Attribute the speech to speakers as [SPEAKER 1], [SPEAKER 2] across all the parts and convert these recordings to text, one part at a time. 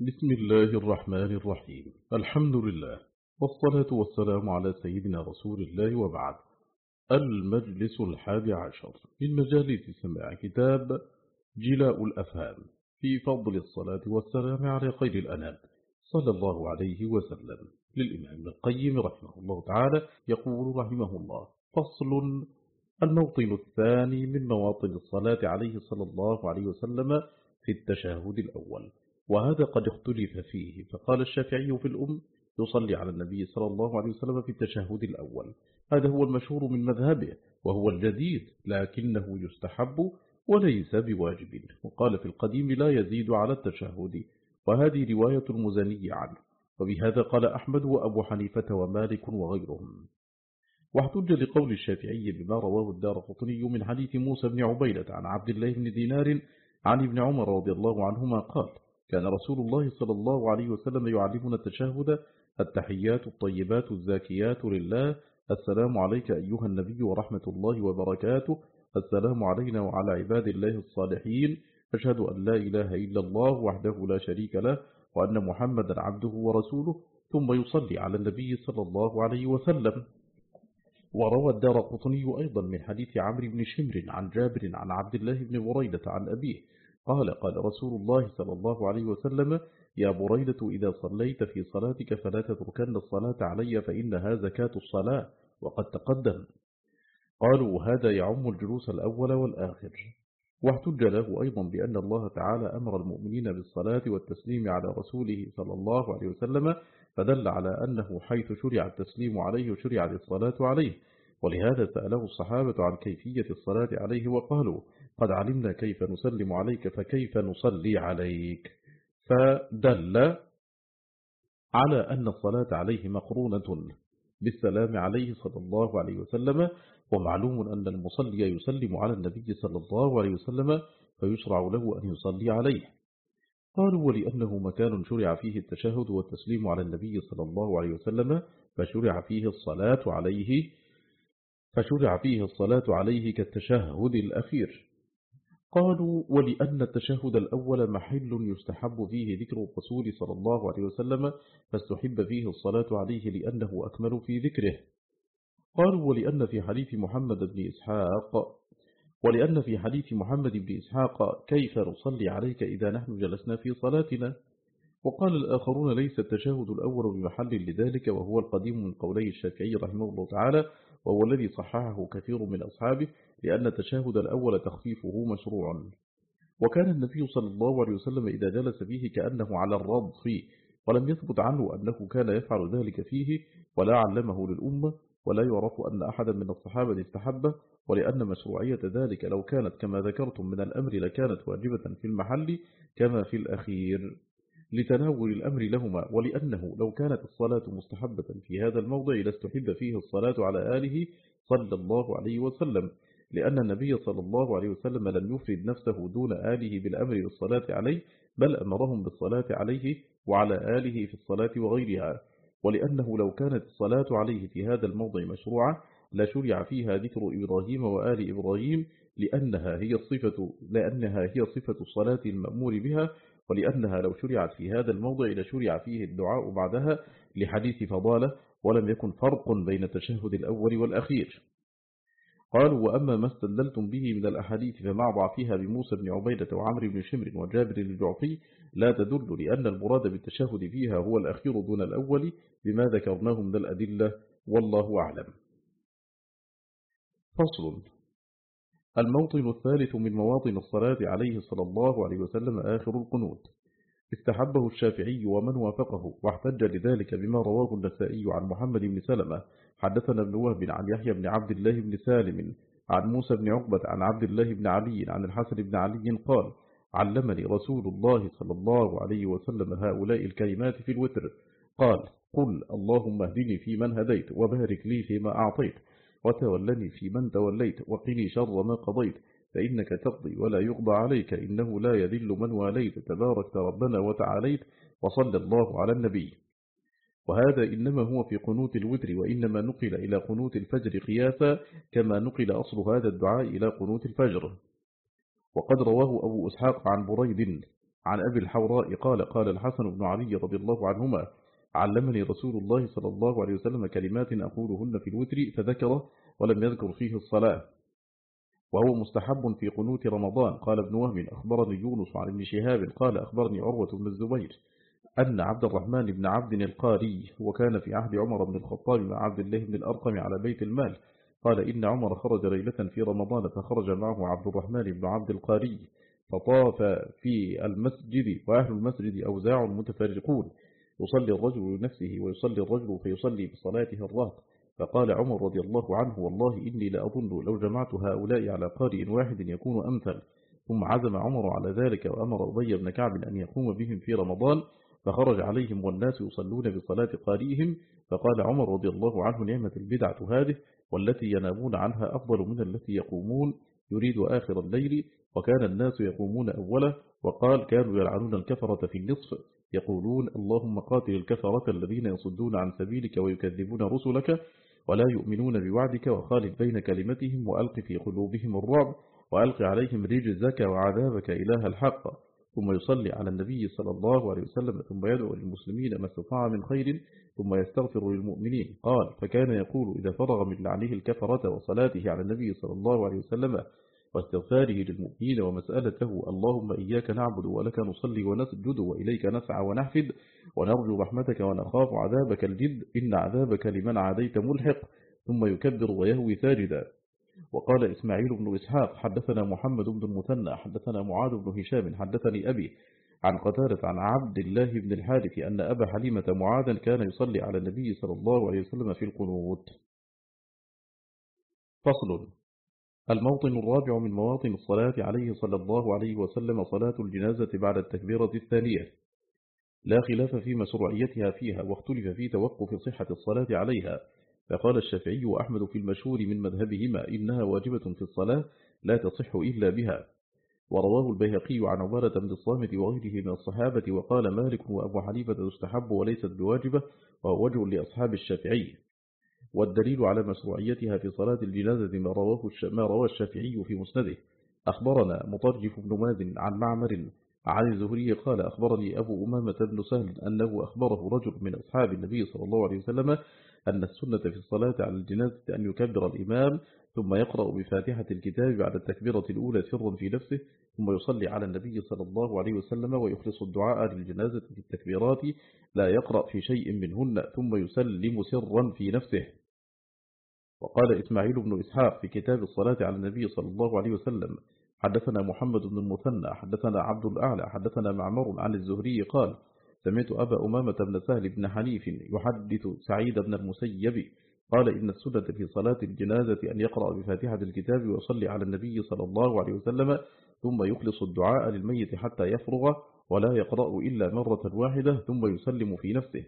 [SPEAKER 1] بسم الله الرحمن الرحيم. الحمد لله والصلاة والسلام على سيدنا رسول الله وبعد. المجلس الحادي عشر. من مجالس سماع كتاب جلاء الأفهام في فضل الصلاة والسلام على خير الأنام. صلى الله عليه وسلم. للإمام القيم رحمه الله تعالى يقول رحمه الله فصل الموطن الثاني من مواطن الصلاة عليه صلى الله عليه وسلم في التشهد الأول. وهذا قد اختلف فيه. فقال الشافعي في الأم يصلي على النبي صلى الله عليه وسلم في التشهد الأول. هذا هو المشهور من مذهبه وهو الجديد لكنه يستحب وليس بواجب. وقال في القديم لا يزيد على التشهد. وهذه رواية المزني عنه. وبهذا قال أحمد وأبو حنيفة ومالك وغيرهم. واحتج لقول الشافعي بما رواه الدار قطني من حديث موسى بن عبيدة عن عبد الله بن دينار عن ابن عمر رضي الله عنهما قال كان رسول الله صلى الله عليه وسلم يعلمنا التشهد التحيات الطيبات الزاكيات لله. السلام عليك أيها النبي ورحمة الله وبركاته. السلام علينا وعلى عباد الله الصالحين. أشهد أن لا إله إلا الله وحده لا شريك له وأن محمدا عبده ورسوله. ثم يصلي على النبي صلى الله عليه وسلم. وروى الدار قطني أيضا من حديث عمرو بن شمر عن جابر عن عبد الله بن بريدة عن أبيه. قال قال رسول الله صلى الله عليه وسلم يا بريدة إذا صليت في صلاتك فلا تتركن الصلاة علي فإنها زكاة الصلاة وقد تقدم. قالوا هذا يعم الجلوس الأول والآخر. واحتج له أيضا بأن الله تعالى أمر المؤمنين بالصلاة والتسليم على رسوله صلى الله عليه وسلم فدل على أنه حيث شرع التسليم عليه شرع الصلاة عليه. ولهذا سأله الصحابة عن كيفية الصلاة عليه وقالوا قد علمنا كيف نسلم عليك فكيف نصلي عليك؟ فدل على أن الصلاة عليه مقرونة بالسلام عليه صلى الله عليه وسلم ومعلوم أن المصلي يسلم على النبي صلى الله عليه وسلم فيشرع له أن يصلي عليه. قالوا ولأنه مكان شرع فيه التشهد والتسليم على النبي صلى الله عليه وسلم فشرع فيه الصلاة عليه فشرع فيه الصلاة عليه كالتشهد الأخير. قالوا ولأن التشهد الأول محل يستحب فيه ذكر الرسول صلى الله عليه وسلم فاستحب فيه الصلاة عليه لأنه أكمل في ذكره. قالوا ولأن في حديث محمد بن إسحاق ولأن في حديث محمد بن إسحاق كيف نصلي عليك إذا نحن جلسنا في صلاتنا؟ وقال الآخرون ليس التشهد الأول بمحل لذلك وهو القديم من قولي الشافعي رحمه الله تعالى وهو الذي صححه كثير من أصحابه لأن التشهد الأول تخفيفه مشروع وكان النبي صلى الله عليه وسلم إذا جلس فيه كأنه على الرض فيه ولم يثبت عنه أنه كان يفعل ذلك فيه ولا علمه للأمة ولا يعرف أن أحدا من الصحابة استحبه ولأن مشروعية ذلك لو كانت كما ذكرتم من الأمر لكانت واجبة في المحل كما في الأخير. لتناول الأمر لهما ولأنه لو كانت الصلاة مستحبة في هذا الموضع لاستحب فيه الصلاة على آله صلى الله عليه وسلم. لأن النبي صلى الله عليه وسلم لم يفرد نفسه دون آله بالأمر بالصلاة عليه بل أمرهم بالصلاة عليه وعلى آله في الصلاة وغيرها. ولأنه لو كانت الصلاة عليه في هذا الموضع مشروعة لشرع فيها ذكر إبراهيم وآل إبراهيم لأنها هي الصفة لأنها هي صفة الصلاة المأمور بها ولأنها لو شرعت في هذا الموضع لشرع فيه الدعاء بعدها لحديث فضالة ولم يكن فرق بين التشهد الأول والأخير. قالوا وأما ما استدلتم به من الأحاديث فمع ضعفها بموسى بن عبيدة وعمر بن شمر وجابر الجعفي لا تدل لأن المراد بالتشهد فيها هو الأخير دون الأول بما ذكرناه من الأدلة والله أعلم. فصل الموطن الثالث من مواطن الصلاة عليه صلى الله عليه وسلم آخر القنوت. استحبه الشافعي ومن وافقه واحتج لذلك بما رواه النسائي عن محمد بن سلمة. حدثنا ابن وهب عن يحيى بن عبد الله بن سالم عن موسى بن عقبة عن عبد الله بن علي عن الحسن بن علي قال علمني رسول الله صلى الله عليه وسلم هؤلاء الكلمات في الوتر. قال قل اللهم اهدني في من هديت وبارك لي فيما أعطيت وتولني في من توليت وقني شر ما قضيت. فإنك تقضي ولا يقضى عليك إنه لا يذل من واليت تبارك ربنا وتعاليت وصلى الله على النبي. وهذا إنما هو في قنوت الوتر وإنما نقل إلى قنوت الفجر قياسا كما نقل أصل هذا الدعاء إلى قنوت الفجر. وقد رواه أبو أسحاق عن بريد عن أبي الحوراء قال قال الحسن بن علي رضي الله عنهما علمني رسول الله صلى الله عليه وسلم كلمات أقولهن في الوتر فذكر ولم يذكر فيه الصلاة. وهو مستحب في قنوت رمضان. قال ابن وهم أخبرني يونس عن ابن شهاب. قال أخبرني عروة بن الزبير أن عبد الرحمن بن عبد القاري وكان في عهد عمر بن الخطاب مع عبد الله بن الأرقم على بيت المال. قال إن عمر خرج ليلة في رمضان فخرج معه عبد الرحمن بن عبد القاري فطاف في المسجد وأهل المسجد أوزاع متفرقون. يصلي الرجل لنفسه ويصلي الرجل فيصلي بصلاته الرهط فقال عمر رضي الله عنه والله إني لأظن لو جمعت هؤلاء على قارئ واحد يكون أمثل. ثم عزم عمر على ذلك وأمر أبي بن كعب أن يقوم بهم في رمضان فخرج عليهم والناس يصلون بصلاة قارئهم فقال عمر رضي الله عنه نعمة البدعة هذه والتي ينامون عنها أفضل من التي يقومون يريد آخر الليل. وكان الناس يقومون أوله وقال كانوا يلعنون الكفرة في النصف يقولون اللهم قاتل الكفرة الذين يصدون عن سبيلك ويكذبون رسلك. ولا يؤمنون بوعدك وخالف بين كلمتهم وألق في قلوبهم الرعب وألق عليهم رجزك وعذابك إله الحق. ثم يصلي على النبي صلى الله عليه وسلم ثم يدعو للمسلمين ما استطاع من خير ثم يستغفر للمؤمنين. قال فكان يقول إذا فرغ من لعنه الكفرة وصلاته على النبي صلى الله عليه وسلم واستغفاره للمؤمنين ومسألته اللهم إياك نعبد ولك نصلي ونسجد وإليك نسعى ونحفد ونرجو رحمتك ونخاف عذابك الجد إن عذابك لمن عاديت ملحق ثم يكبر ويهوي ساجدا. وقال إسماعيل بن إسحاق حدثنا محمد بن المثنى حدثنا معاذ بن هشام حدثني أبي عن قتالة عن عبد الله بن الحارث أن أبا حليمة معاذا كان يصلي على النبي صلى الله عليه وسلم في القنوت. فصل. الموطن الرابع من مواطن الصلاة عليه صلى الله عليه وسلم صلاة الجنازة بعد التكبيرة الثانية. لا خلاف في مشروعيتها فيها واختلف في توقف صحة الصلاة عليها. فقال الشافعي وأحمد في المشهور من مذهبهما إنها واجبة في الصلاة لا تصح إلا بها. ورواه البيهقي عن عبارة بن الصامت وغيره من الصحابة وقال مالك وأبو حنيفة تستحب وليست بواجبة وهو وجه لأصحاب الشافعي. والدليل على مشروعيتها في صلاة الجنازة ما رواه ما روى الشافعي في مسنده. أخبرنا مطرجف بن مازن عن معمر عن الزهري قال أخبرني أبو أمامة بن سهل أنه أخبره رجل من أصحاب النبي صلى الله عليه وسلم أن السنة في الصلاة على الجنازة أن يكبر الإمام ثم يقرأ بفاتحة الكتاب بعد التكبيرة الأولى سرا في نفسه ثم يصلي على النبي صلى الله عليه وسلم ويخلص الدعاء للجنازة في التكبيرات لا يقرأ في شيء منهن ثم يسلم سرا في نفسه. وقال إسماعيل بن إسحاق في كتاب الصلاة على النبي صلى الله عليه وسلم حدثنا محمد بن المثنى حدثنا عبد الأعلى حدثنا معمر عن الزهري قال سمعت أبا أمامة بن سهل بن حنيف يحدث سعيد بن المسيب قال إن السنة في صلاة الجنازة أن يقرأ بفاتحة الكتاب ويصلي على النبي صلى الله عليه وسلم ثم يخلص الدعاء للميت حتى يفرغ ولا يقرأ إلا مرة واحدة ثم يسلم في نفسه.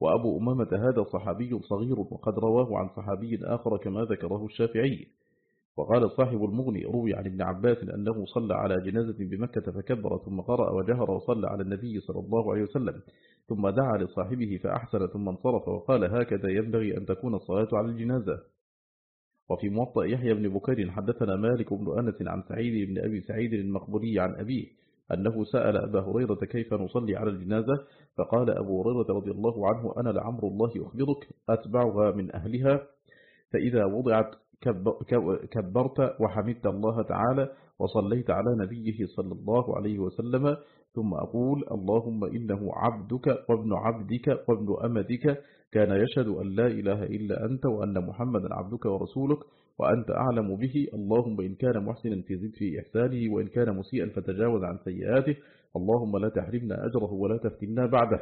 [SPEAKER 1] وأبو أمامة هذا صحابي صغير وقد رواه عن صحابي آخر كما ذكره الشافعي. وقال صاحب المغني روي عن ابن عباس أنه صلى على جنازة بمكة فكبر ثم قرأ وجهر وصلى على النبي صلى الله عليه وسلم ثم دعا لصاحبه فأحسن ثم انصرف وقال هكذا ينبغي أن تكون الصلاة على الجنازة. وفي موطأ يحيى بن بكير حدثنا مالك بن أنس عن سعيد بن أبي سعيد المقبولي عن أبيه أنه سأل أبا هريرة كيف نصلي على الجنازة فقال أبو هريرة رضي الله عنه أنا لعمر الله أخبرك أتبعها من أهلها فإذا وضعت كبرت وحمدت الله تعالى وصليت على نبيه صلى الله عليه وسلم ثم أقول اللهم إنه عبدك وابن عبدك وابن أمدك كان يشهد أن لا إله إلا أنت وأن محمدا عبدك ورسولك وأنت أعلم به. اللهم إن كان محسنا فزد في إحسانه وإن كان مسيئا فتجاوز عن سيئاته. اللهم لا تحرمنا أجره ولا تفتنا بعده.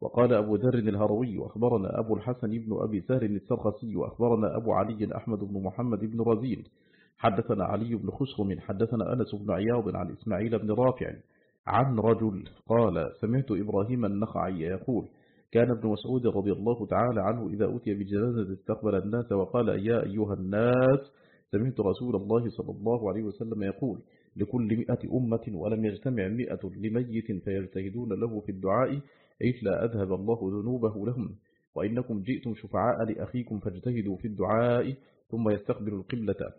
[SPEAKER 1] وقال أبو ذر الهروي وأخبرنا أبو الحسن بن أبي سهر السرخسي وأخبرنا أبو علي أحمد بن محمد بن رزين حدثنا علي بن خشرم حدثنا أنس بن عياض عن إسماعيل بن رافع عن رجل قال سمعت إبراهيم النخعي يقول كان ابن مسعود رضي الله تعالى عنه إذا أتي بجنازة استقبل الناس وقال يا أيها الناس سمعت رسول الله صلى الله عليه وسلم يقول لكل مئة أمة ولم يجتمع مئة لميت فيجتهدون له في الدعاء إلا أذهب الله ذنوبه لهم؟ وإنكم جئتم شفعاء لأخيكم فاجتهدوا في الدعاء ثم يستقبل القبلة.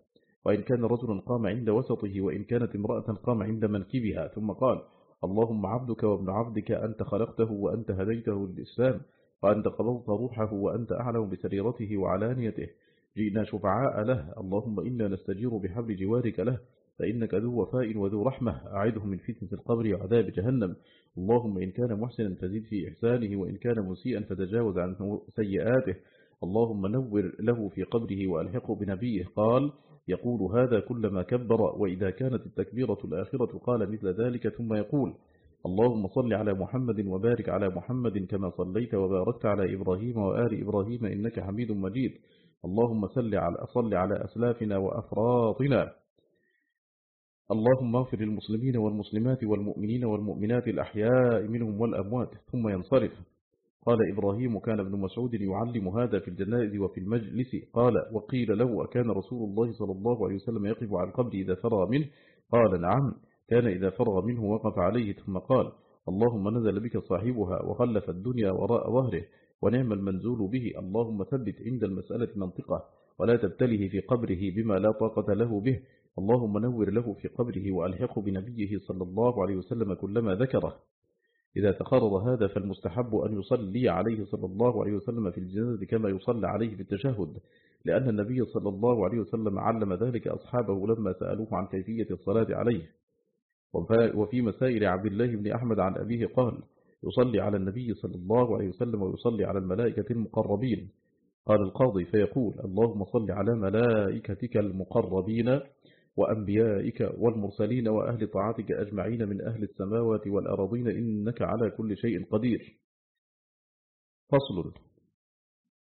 [SPEAKER 1] وإن كان رجلا قام عند وسطه وإن كانت امرأة قام عند منكبها ثم قال اللهم عبدك وابن عبدك أنت خلقته وأنت هديته للإسلام وأنت قبضت روحه وأنت أعلم بسريرته وعلانيته. جئنا شفعاء له اللهم إنا نستجير بحبل جوارك له فإنك ذو وفاء وذو رحمة. أعده من فتنة القبر وعذاب جهنم. اللهم إن كان محسنا فزد في إحسانه وإن كان مسيئا فتجاوز عن سيئاته. اللهم نور له في قبره وألحقه بنبيه. قال يقول هذا كلما كبر وإذا كانت التكبيرة الآخرة قال مثل ذلك ثم يقول اللهم صل على محمد وبارك على محمد كما صليت وباركت على إبراهيم وآل إبراهيم إنك حميد مجيد. اللهم صل على, صل على أسلافنا وأفراطنا. اللهم اغفر للمسلمين والمسلمات والمؤمنين والمؤمنات الأحياء منهم والأموات. ثم ينصرف. قال إبراهيم كان ابن مسعود يعلم هذا في الجنائز وفي المجلس. قال وقيل له أكان رسول الله صلى الله عليه وسلم يقف على القبر إذا فرغ منه؟ قال نعم. كان إذا فرغ منه وقف عليه ثم قال اللهم نزل بك صاحبها وخلف الدنيا وراء ظهره ونعم المنزول به. اللهم ثبت عند المسألة منطقة ولا تبتله في قبره بما لا طاقة له به. اللهم نور له في قبره وألحقه بنبيه صلى الله عليه وسلم كلما ذكره. إذا تقرر هذا فالمستحب أن يصلي عليه صلى الله عليه وسلم في الجنازة كما يصلى عليه في التشهد لأن النبي صلى الله عليه وسلم علم ذلك أصحابه لما سألوه عن كيفية الصلاة عليه. وفي مسائل عبد الله بن أحمد عن أبيه قال يصلي على النبي صلى الله عليه وسلم ويصلي على الملائكة المقربين. قال القاضي فيقول اللهم صل على ملائكتك المقربين. وأنبيائك والمرسلين وأهل طاعتك أجمعين من أهل السماوات والأراضين إنك على كل شيء قدير. فصل.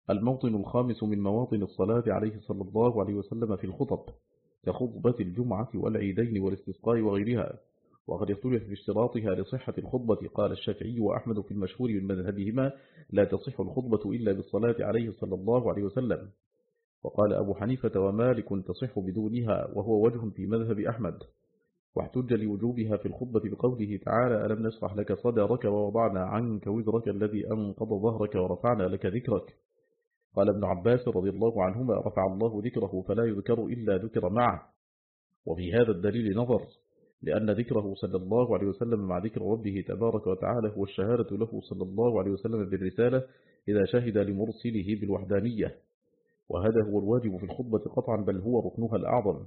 [SPEAKER 1] الموطن الخامس من مواطن الصلاة عليه صلى الله عليه وسلم في الخطب كخطبة الجمعة والعيدين والاستسقاء وغيرها. وقد اختلف في اشتراطها لصحة الخطبة قال الشافعي وأحمد في المشهور من مذهبهما لا تصح الخطبة إلا بالصلاة عليه صلى الله عليه وسلم وقال أبو حنيفة ومالك تصح بدونها وهو وجه في مذهب أحمد. واحتج لوجوبها في الخطبة بقوله تعالى ألم نشرح لك صدرك ووضعنا عنك وزرك الذي أنقض ظهرك ورفعنا لك ذكرك؟ قال ابن عباس رضي الله عنهما رفع الله ذكره فلا يذكر إلا ذكر معه. وفي هذا الدليل نظر لأن ذكره صلى الله عليه وسلم مع ذكر ربه تبارك وتعالى هو الشهادة له صلى الله عليه وسلم بالرسالة إذا شهد لمرسله بالوحدانية. وهذا هو الواجب في الخطبة قطعا بل هو ركنها الأعظم.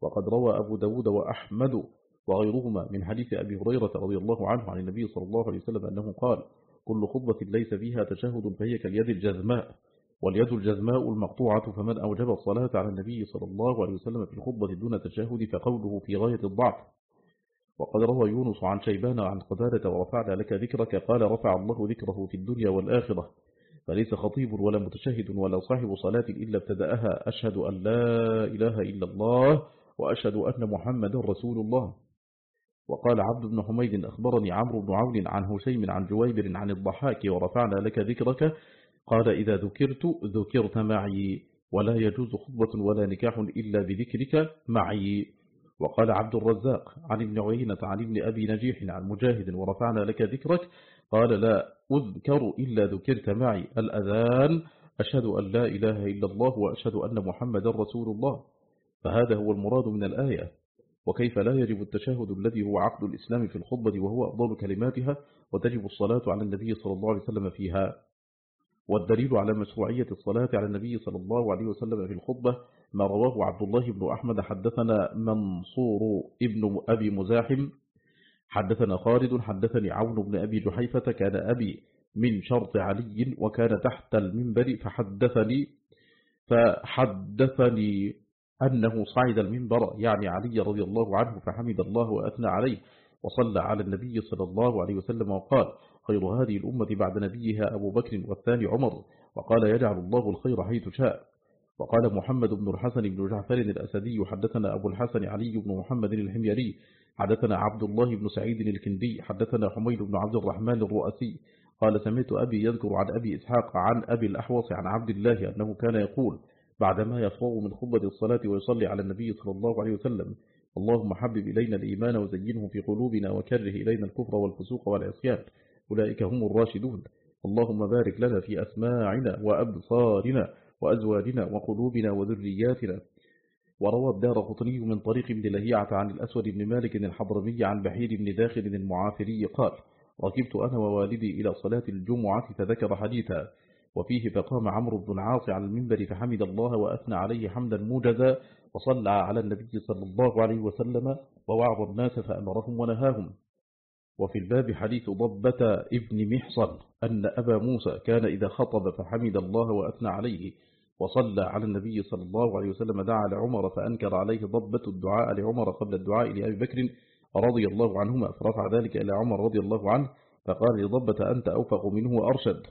[SPEAKER 1] وقد روى أبو داود وأحمد وغيرهما من حديث أبي هريرة رضي الله عنه عن النبي صلى الله عليه وسلم أنه قال كل خطبة ليس فيها تشهد فهي كاليد الجزماء. واليد الجزماء المقطوعة فمن أوجب الصلاة على النبي صلى الله عليه وسلم في الخطبة دون تشهد فقوله في غاية الضعف. وقد روى يونس عن شيبان عن قتادة ورفعنا لك ذكرك. قال رفع الله ذكره في الدنيا والآخرة. فليس خطيب ولا متشهد ولا صاحب صلاة إلا ابتدأها. أشهد أن لا إله إلا الله وأشهد أن محمد رسول الله. وقال عبد بن حميد أخبرني عمرو بن عون عن هشيم عن جويبر عن الضحاك ورفعنا لك ذكرك. قال إذا ذكرت ذكرت معي ولا يجوز خطبة ولا نكاح إلا بذكرك معي. وقال عبد الرزاق عن ابن عيينة عن ابن أبي نجيح عن مجاهد ورفعنا لك ذكرك. قال لا أذكر إلا ذكرت معي الأذان أشهد أن لا إله إلا الله وأشهد أن محمد رسول الله. فهذا هو المراد من الآية. وكيف لا يجب التشهد الذي هو عقد الإسلام في الخطبة وهو أفضل كلماتها وتجب الصلاة على النبي صلى الله عليه وسلم فيها؟ والدليل على مشروعية الصلاة على النبي صلى الله عليه وسلم في الخطبة ما رواه عبد الله بن أحمد حدثنا منصور ابن أبي مزاحم حدثنا خالد حدثني عون بن أبي جحيفة كان أبي من شرط علي وكان تحت المنبر فحدثني فحدثني أنه صعد المنبر يعني علي رضي الله عنه فحمد الله وأثنى عليه وصلى على النبي صلى الله عليه وسلم وقال خير هذه الأمة بعد نبيها أبو بكر والثاني عمر وقال يجعل الله الخير حيث شاء. وقال محمد بن الحسن بن جعفر الأسدي حدثنا أبو الحسن علي بن محمد الحميري حدثنا عبد الله بن سعيد الكندي حدثنا حميد بن عبد الرحمن الرؤسي قال سمعت أبي يذكر عن أبي إسحاق عن أبي الأحوص عن عبد الله أنه كان يقول بعدما يفرغ من خطبة الصلاة ويصلي على النبي صلى الله عليه وسلم اللهم حبب إلينا الإيمان وزينه في قلوبنا وكره إلينا الكفر والفسوق والعصيان أولئك هم الراشدون. اللهم بارك لنا في أسماعنا وأبصارنا وأزواجنا وقلوبنا وذرياتنا وروى الدار قطني من طريق ابن لهيعة عن الأسود بن مالك الحضرمي عن بحير بن داخل المعافري قال ركبت أنا ووالدي إلى صلاة الجمعة فذكر حديثا وفيه فقام عمرو بن العاص على المنبر فحمد الله وأثنى عليه حمدا موجزا وصلى على النبي صلى الله عليه وسلم ووعظ الناس فأمرهم ونهاهم. وفي الباب حديث ضبة ابن محصن أن أبا موسى كان إذا خطب فحمد الله وأثنى عليه وصلى على النبي صلى الله عليه وسلم دعا لعمر فأنكر عليه ضبة الدعاء لعمر قبل الدعاء لأبي بكر رضي الله عنهما فرفع ذلك إلى عمر رضي الله عنه فقال لضبة أنت أوفق منه وأرشد.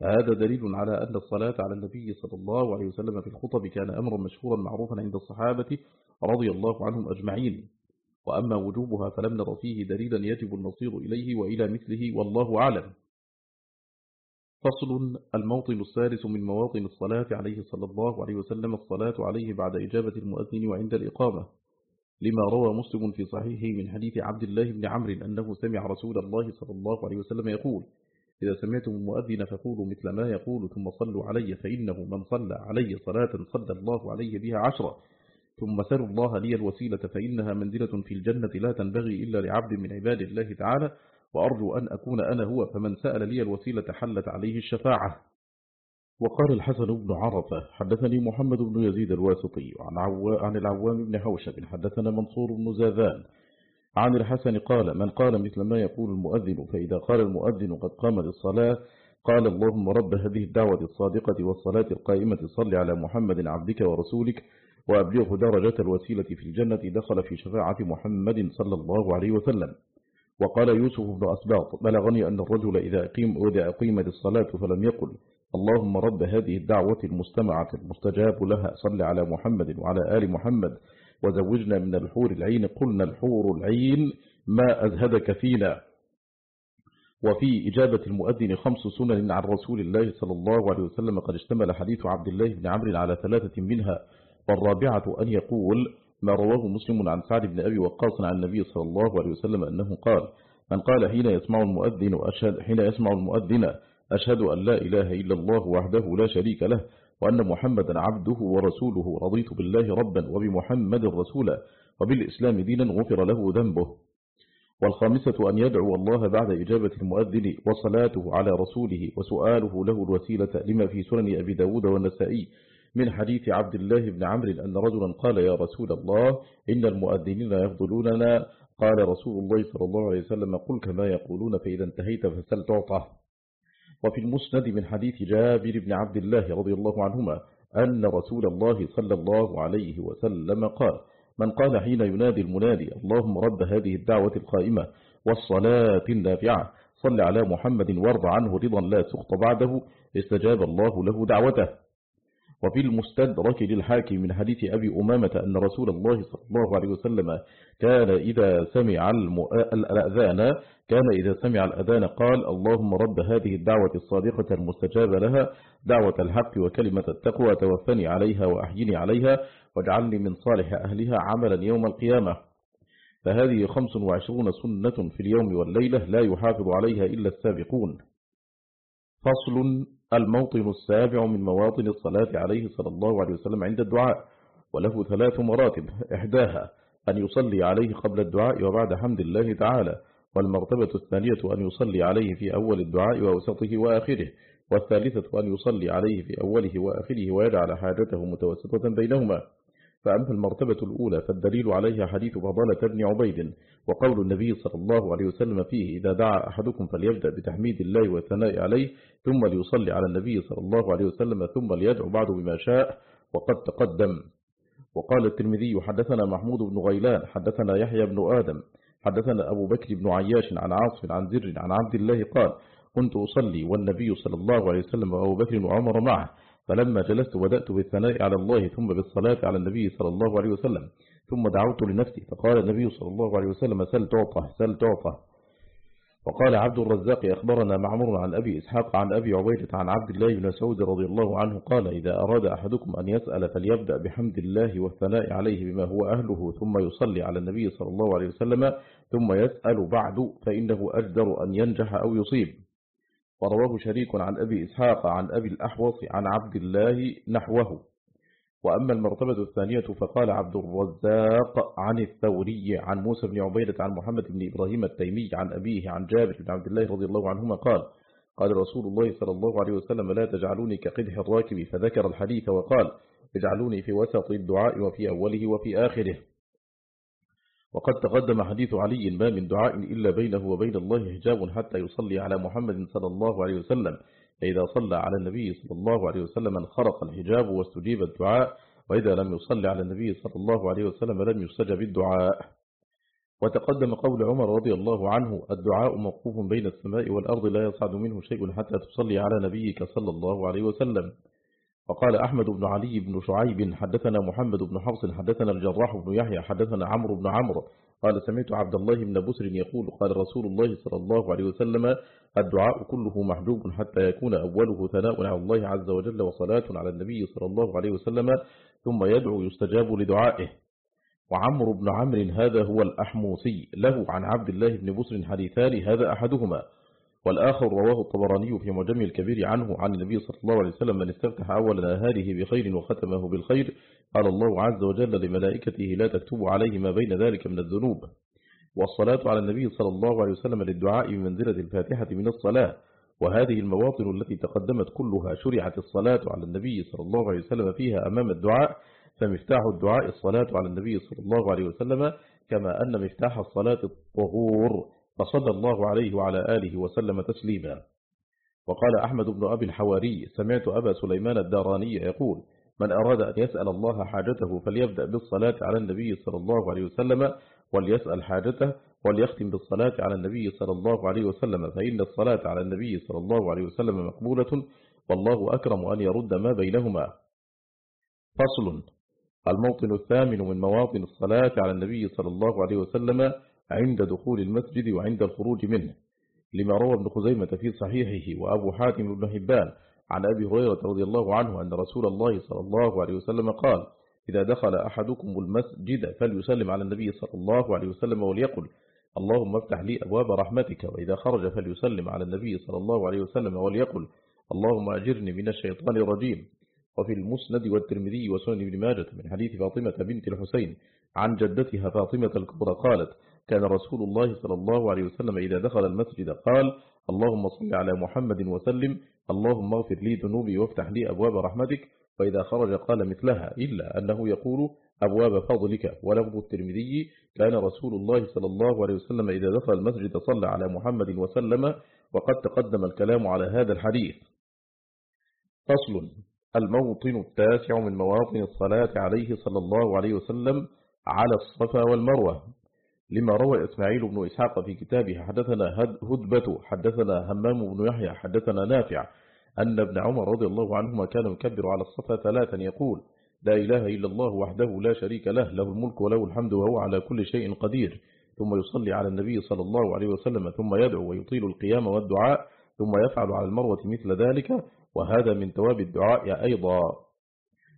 [SPEAKER 1] فهذا دليل على أن الصلاة على النبي صلى الله عليه وسلم في الخطب كان أمرا مشهورا معروفا عند الصحابة رضي الله عنهم أجمعين. وأما وجوبها فلم نر فيه دليلا يجب المصير إليه وإلى مثله والله أعلم. فصل الموطن الثالث من مواطن الصلاة عليه صلى الله عليه وسلم الصلاة عليه بعد إجابة المؤذن وعند الإقامة. لما روى مسلم في صحيحه من حديث عبد الله بن عمرو أنه سمع رسول الله صلى الله عليه وسلم يقول إذا سمعتم المؤذن فقولوا مثل ما يقول ثم صلوا علي فإنه من صلى علي صلاة صلى الله عليه بها عشرة. ثم سلوا الله لي الوسيلة فإنها منزلة في الجنة لا تنبغي إلا لعبد من عباد الله تعالى وأرجو أن أكون أنا هو فمن سأل لي الوسيلة حلت عليه الشفاعة. وقال الحسن بن عرفة حدثني محمد بن يزيد الواسطي عن, عو... عن العوام بن حوشب حدثنا منصور بن زاذان عن الحسن قال من قال مثل ما يقول المؤذن فإذا قال المؤذن قد قام للصلاة قال اللهم رب هذه الدعوة الصادقة والصلاة القائمة صل على محمد عبدك ورسولك وأبلغه درجة الوسيلة في الجنة دخل في شفاعة محمد صلى الله عليه وسلم. وقال يوسف بن أسباط بلغني أن الرجل إذا أقيم, وإذا أقيمت الصلاة فلم يقل. اللهم رب هذه الدعوة المستمعة المستجاب لها صل على محمد وعلى آل محمد وزوجنا من الحور العين. قلنا الحور العين ما أزهدك فينا. وفي إجابة المؤذن خمس سنن عن رسول الله صلى الله عليه وسلم قد اشتمل حديث عبد الله بن عمرو على ثلاثة منها والرابعة أن يقول ما رواه مسلم عن سعد بن أبي وقاص عن النبي صلى الله عليه وسلم أنه قال من قال حين يسمع المؤذن أشهد حين يسمع المؤذن أشهد أن لا إله إلا الله وحده لا شريك له وأن محمدا عبده ورسوله رضيت بالله ربا وبمحمد رسولا وبالإسلام دينا غفر له ذنبه. والخامسة أن يدعو الله بعد إجابة المؤذن وصلاته على رسوله وسؤاله له الوسيلة لما في سنن أبي داود والنسائي من حديث عبد الله بن عمرو أن رجلا قال يا رسول الله إن المؤذنين يفضلوننا. قال رسول الله صلى الله عليه وسلم قل كما يقولون فإذا انتهيت فسل تعطى؟ وفي المسند من حديث جابر بن عبد الله رضي الله عنهما أن رسول الله صلى الله عليه وسلم قال من قال حين ينادي المنادي اللهم رب هذه الدعوة القائمة والصلاة النافعة صل على محمد وارض عنه رضا لا سخط بعده استجاب الله له دعوته. وفي المستدرك للحاكم من حديث أبي أمامة أن رسول الله صلى الله عليه وسلم كان إذا سمع الأذان كان إذا سمع الأذان قال اللهم رب هذه الدعوة الصادقة المستجابة لها دعوة الحق وكلمة التقوى توفني عليها وأحيني عليها واجعلني من صالح أهلها عملا يوم القيامة. فهذه خمس وعشرون سنة في اليوم والليلة لا يحافظ عليها إلا السابقون. فصل الموطن السابع من مواطن الصلاة عليه صلى الله عليه وسلم عند الدعاء وله ثلاث مراتب. إحداها أن يصلي عليه قبل الدعاء وبعد حمد الله تعالى والمرتبة الثانية أن يصلي عليه في أول الدعاء وأوسطه وآخره والثالثة أن يصلي عليه في أوله وآخره ويجعل حاجته متوسطة بينهما. فأما المرتبة الأولى فالدليل عليها حديث فضالة بن عبيد وقول النبي صلى الله عليه وسلم فيه إذا دعا أحدكم فليبدأ بتحميد الله والثناء عليه ثم ليصلي على النبي صلى الله عليه وسلم ثم ليدعو بعد بما شاء وقد تقدم. وقال الترمذي حدثنا محمود بن غيلان حدثنا يحيى بن آدم حدثنا أبو بكر بن عياش عن عاصف عن زر عن عبد الله قال كنت أصلي والنبي صلى الله عليه وسلم وأبو بكر وعمر معه فلما جلست بدأت بالثناء على الله ثم بالصلاة على النبي صلى الله عليه وسلم ثم دعوت لنفسي فقال النبي صلى الله عليه وسلم سل تعطى سل تعطى. وقال عبد الرزاق أخبرنا معمر عن أبي إسحاق عن أبي عبيدة عن عبد الله بن سعود رضي الله عنه قال إذا أراد أحدكم أن يسأل فليبدأ بحمد الله والثناء عليه بما هو أهله ثم يصلي على النبي صلى الله عليه وسلم ثم يسأل بعد فإنه أجدر أن ينجح أو يصيب. ورواه شريك عن أبي إسحاق عن أبي الأحوص عن عبد الله نحوه. وأما المرتبة الثانية فقال عبد الرزاق عن الثوري عن موسى بن عبيدة عن محمد بن إبراهيم التيمي عن أبيه عن جابر بن عبد الله رضي الله عنهما قال قال رسول الله صلى الله عليه وسلم لا تجعلوني كقدح الراكب. فذكر الحديث وقال اجعلوني في وسط الدعاء وفي أوله وفي آخره. وقد تقدم حديث علي ما من دعاء إلا بينه وبين الله حجاب حتى يصلي على محمد صلى الله عليه وسلم. فإذا صلى على النبي صلى الله عليه وسلم انخرق الحجاب واستجيب الدعاء وإذا لم يصلي على النبي صلى الله عليه وسلم لم يستجب الدعاء. وتقدم قول عمر رضي الله عنه الدعاء موقوف بين السماء والأرض لا يصعد منه شيء حتى تصلي على نبيك صلى الله عليه وسلم. وقال أحمد بن علي بن شعيب حدثنا محمد بن حفص حدثنا الجراح بن يحيى حدثنا عمرو بن عمرو قال سمعت عبد الله بن بسر يقول قال رسول الله صلى الله عليه وسلم الدعاء كله محجوب حتى يكون أوله ثناء على الله عز وجل وصلاة على النبي صلى الله عليه وسلم ثم يدعو يستجاب لدعائه. وعمرو بن عمرو هذا هو الأحموسي. له عن عبد الله بن بسر حديثان هذا أحدهما. والآخر رواه الطبراني في معجم الكبير عنه عن النبي صلى الله عليه وسلم من استفتح أول نهاره بخير وختمه بالخير. قال الله عز وجل لملائكته لا تكتبوا عليه ما بين ذلك من الذنوب. والصلاة على النبي صلى الله عليه وسلم للدعاء بمنزلة الفاتحة من الصلاة. وهذه المواطن التي تقدمت كلها شرعت الصلاة على النبي صلى الله عليه وسلم فيها أمام الدعاء. فمفتاح الدعاء الصلاة على النبي صلى الله عليه وسلم كما أن مفتاح الصلاة الطهور. فصلى الله عليه وعلى آله وسلم تسليما. وقال أحمد بن أبي الحواري سمعت أبا سليمان الداراني يقول من أراد أن يسأل الله حاجته فليبدأ بالصلاة على النبي صلى الله عليه وسلم وليسأل حاجته وليختم بالصلاة على النبي صلى الله عليه وسلم فإن الصلاة على النبي صلى الله عليه وسلم مقبولة والله أكرم أن يرد ما بينهما. فصل الموطن الثامن من مواطن الصلاة على النبي صلى الله عليه وسلم عند دخول المسجد وعند الخروج منه لما روى ابن خزيمة في صحيحه وأبو حاتم بن حبان عن أبي هريرة رضي الله عنه أن رسول الله صلى الله عليه وسلم قال إذا دخل أحدكم المسجد فليسلم على النبي صلى الله عليه وسلم وليقل اللهم افتح لي أبواب رحمتك وإذا خرج فليسلم على النبي صلى الله عليه وسلم وليقل اللهم أجرني من الشيطان الرجيم وفي المسند والترمذي وسنن ابن ماجة من حديث فاطمة بنت الحسين عن جدتها فاطمة الكبرى قالت كان رسول الله صلى الله عليه وسلم إذا دخل المسجد قال اللهم صل على محمد وسلم. اللهم اغفر لي ذنوبي وافتح لي أبواب رحمتك. فإذا خرج قال مثلها إلا أنه يقول أبواب فضلك. ولفظ الترمذي كان رسول الله صلى الله عليه وسلم إذا دخل المسجد صلى على محمد وسلم وقد تقدم الكلام على هذا الحديث. فصل. الموطن التاسع من مواطن الصلاة عليه صلى الله عليه وسلم على الصفا والمروة. لما روى إسماعيل بن إسحاق في كتابه حدثنا هدبة حدثنا همام بن يحيى حدثنا نافع أن ابن عمر رضي الله عنهما كان يكبر على الصفا ثلاثا يقول لا إله إلا الله وحده لا شريك له له الملك وله الحمد وهو على كل شيء قدير. ثم يصلي على النبي صلى الله عليه وسلم ثم يدعو ويطيل القيام والدعاء ثم يفعل على المروة مثل ذلك وهذا من تواب الدعاء أيضا.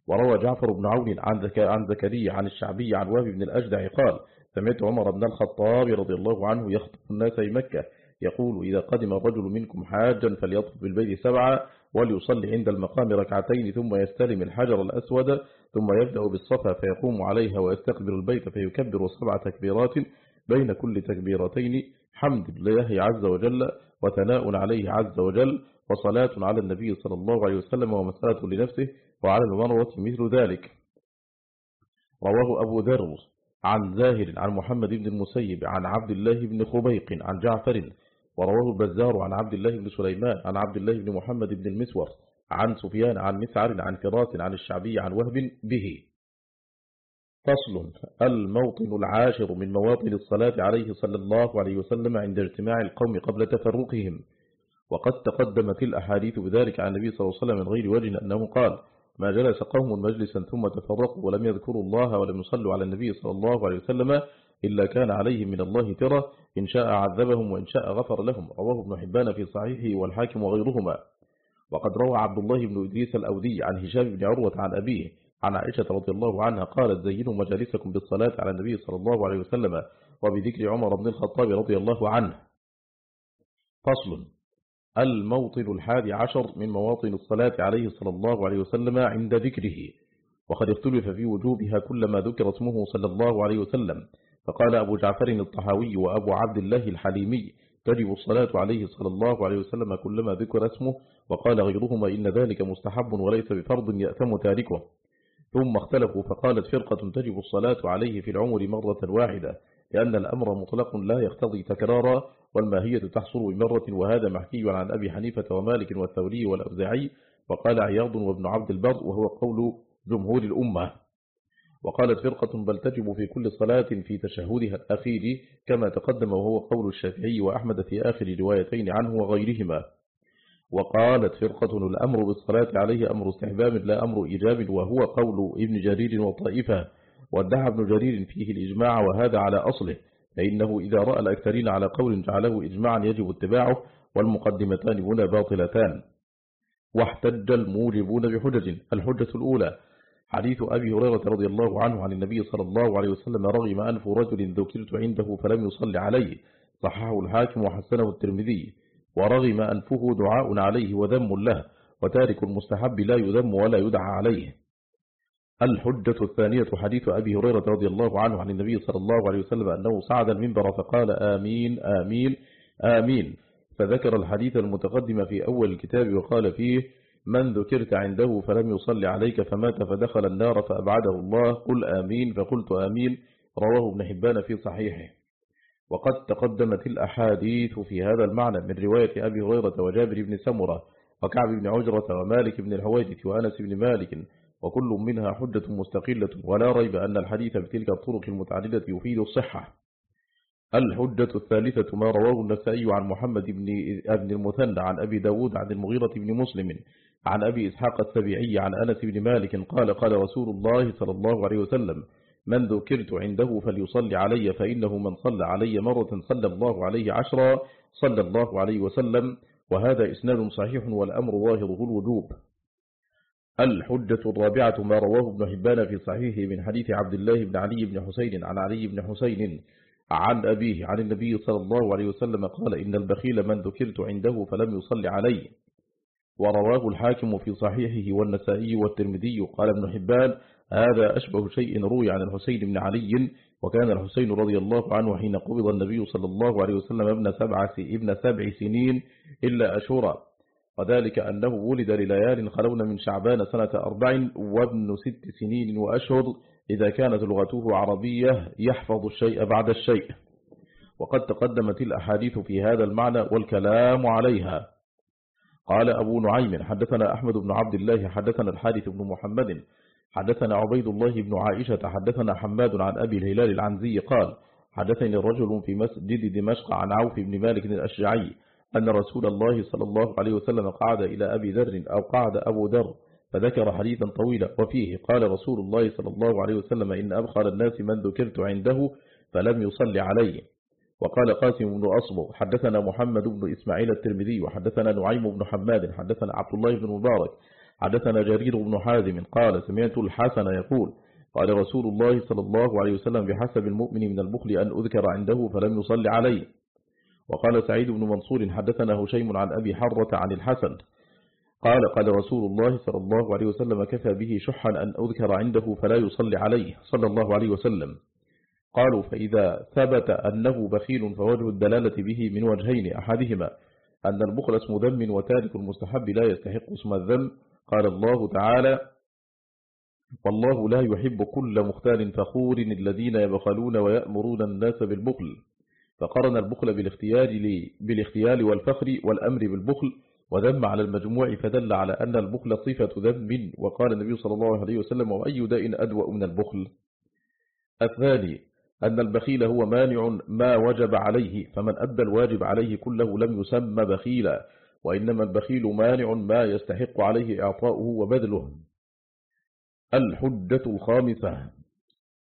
[SPEAKER 1] وروى جعفر بن عون عن زكريا عن الشعبي عن وهب بن الأجدع قال سمعت عمر بن الخطاب رضي الله عنه يخطب الناس في مكة يقول إذا قدم الرجل منكم حاجا فليطف بالبيت سبعة وليصلي عند المقام ركعتين ثم يستلم الحجر الأسود ثم يبدأ بالصفا فيقوم عليها ويستقبل البيت فيكبر سبع تكبيرات بين كل تكبيرتين حمد لله عز وجل وثناء عليه عز وجل وصلاة على النبي صلى الله عليه وسلم ومسألة لنفسه وعلى المروة مثل ذلك. رواه أبو ذر. عن زاهر عن محمد بن المسيب عن عبد الله بن خبيق عن جعفر ورواه البزار عن عبد الله بن سليمان عن عبد الله بن محمد بن المسور عن سفيان عن مسعر عن فراس عن الشعبي عن وهب به. فصل الموطن العاشر من مواطن الصلاة عليه صلى الله عليه وسلم عند اجتماع القوم قبل تفرقهم. وقد تقدمت الأحاديث بذلك عن النبي صلى الله عليه وسلم من غير وجه أنه قال ما جلس قوم مجلسا ثم تفرقوا ولم يذكروا الله ولم يصلوا على النبي صلى الله عليه وسلم إلا كان عليهم من الله ترى إن شاء عذبهم وإن شاء غفر لهم. رواه ابن حبان في صحيحه والحاكم وغيرهما. وقد روى عبد الله بن إدريس الأودي عن هشام بن عروة عن أبيه عن عائشة رضي الله عنها قالت زينوا مجالسكم بالصلاة على النبي صلى الله عليه وسلم وبذكر عمر بن الخطاب رضي الله عنه. فصل. الموطن الحادي عشر من مواطن الصلاة عليه صلى الله عليه وسلم عند ذكره. وقد اختلف في وجوبها كلما ذكر اسمه صلى الله عليه وسلم. فقال أبو جعفر الطحاوي وأبو عبد الله الحليمي تجب الصلاة عليه صلى الله عليه وسلم كلما ذكر اسمه وقال غيرهما إن ذلك مستحب وليس بفرض يأثم تاركه. ثم اختلفوا فقالت فرقة تجب الصلاة عليه في العمر مرة واحدة لأن الأمر مطلق لا يقتضي تكرارا والماهية تحصل بمرة وهذا محكي عن أبي حنيفة ومالك والثوري والأبزعي وقال عياض وابن عبد البر وهو قول جمهور الأمة. وقالت فرقة بل تجب في كل صلاة في تشهدها الأخير كما تقدم وهو قول الشافعي وأحمد في آخر روايتين عنه وغيرهما. وقالت فرقة الأمر بالصلاة عليه أمر استحباب لا أمر إيجاب وهو قول ابن جرير وطائفة وادعى ابن جرير فيه الإجماع وهذا على أصله. فإنه إذا رأى الأكثرين على قول جعله إجماعا يجب اتباعه والمقدمتان هنا باطلتان. واحتج الموجبون بحجج. الحجة الأولى حديث أبي هريرة رضي الله عنه عن النبي صلى الله عليه وسلم رغم أنف رجل ذكرت عنده فلم يصلي عليه. صححه الحاكم وحسنه الترمذي. ورغم أنفه دعاء عليه وذم له. وتارك المستحب لا يذم ولا يدعى عليه. الحجة الثانية حديث أبي هريرة رضي الله عنه عن النبي صلى الله عليه وسلم أنه صعد المنبر فقال آمين آمين آمين. فذكر الحديث المتقدم في أول الكتاب وقال فيه من ذكرت عنده فلم يصلي عليك فمات فدخل النار فأبعده الله قل آمين فقلت آمين. رواه ابن حبان في صحيحه. وقد تقدمت الأحاديث في هذا المعنى من رواية أبي هريرة وجابر بن سمرة وكعب بن عجرة ومالك بن الحويجة وأنس بن مالك وكل منها حجة مستقلة ولا ريب أن الحديث بتلك الطرق المتعددة يفيد الصحة. الحجة الثالثة ما رواه النسائي عن محمد بن ابن المثنى عن أبي داود عن المغيرة بن مسلم عن أبي إسحاق السبيعي عن أنس بن مالك قال قال رسول الله صلى الله عليه وسلم من ذكرت عنده فليصلي علي فإنه من صلى علي مرة صلى الله عليه عشرا صلى الله عليه وسلم وهذا إسناد صحيح والأمر ظاهره الوجوب. الحجة الرابعة ما رواه ابن حبان في صحيحه من حديث عبد الله بن علي بن حسين عن علي بن حسين عن أبيه عن النبي صلى الله عليه وسلم قال إن البخيل من ذكرت عنده فلم يصلي عليه. ورواه الحاكم في صحيحه والنسائي والترمذي. قال ابن حبان هذا أشبه شيء روي عن الحسين بن علي وكان الحسين رضي الله عنه حين قبض النبي صلى الله عليه وسلم ابن سبع, ابن سبع سنين إلا أشهر. وذلك أنه ولد لليال خلون من شعبان سنة أربع وابن ست سنين وأشهر إذا كانت لغته عربية يحفظ الشيء بعد الشيء. وقد تقدمت الأحاديث في هذا المعنى والكلام عليها. قال أبو نعيم حدثنا أحمد بن عبد الله حدثنا الحارث بن محمد حدثنا عبيد الله بن عائشة حدثنا حماد عن أبي الهلال العنزي قال حدثني الرجل في مسجد دمشق عن عوف بن مالك الأشجعي أن رسول الله صلى الله عليه وسلم قعد إلى أبي ذر أو قعد أبو ذر فذكر حديثا طويلا وفيه قال رسول الله صلى الله عليه وسلم إن أبخل الناس من ذكرت عنده فلم يصلي عليه. وقال قاسم بن أصبغ حدثنا محمد بن إسماعيل الترمذي وحدثنا نعيم بن حماد حدثنا عبد الله بن مبارك حدثنا جرير بن حازم قال سمعت الحسن يقول قال رسول الله صلى الله عليه وسلم بحسب المؤمن من البخل أن أذكر عنده فلم يصلي عليه. وقال سعيد بن منصور حدثنا هشيم عن أبي حرة عن الحسن. قال قال رسول الله صلى الله عليه وسلم كفى به شحا أن أذكر عنده فلا يصلي عليه صلى الله عليه وسلم. قالوا فإذا ثبت أنه بخيل فوجه الدلالة به من وجهين أحدهما أن البخل اسم ذم وتارك المستحب لا يستحق اسم الذم. قال الله تعالى والله لا يحب كل مختال فخور الذين يبخلون ويأمرون الناس بالبخل فقرن البخل بالاختيار, بالاختيار والفخر والأمر بالبخل وذم على المجموع فدل على أن البخل صفة ذم وقال النبي صلى الله عليه وسلم وأي داء أدوأ من البخل؟ الثاني أن البخيل هو مانع ما وجب عليه فمن أدى الواجب عليه كله لم يسمى بخيلا وإنما البخيل مانع ما يستحق عليه إعطاؤه وبذله. الحجة الخامسة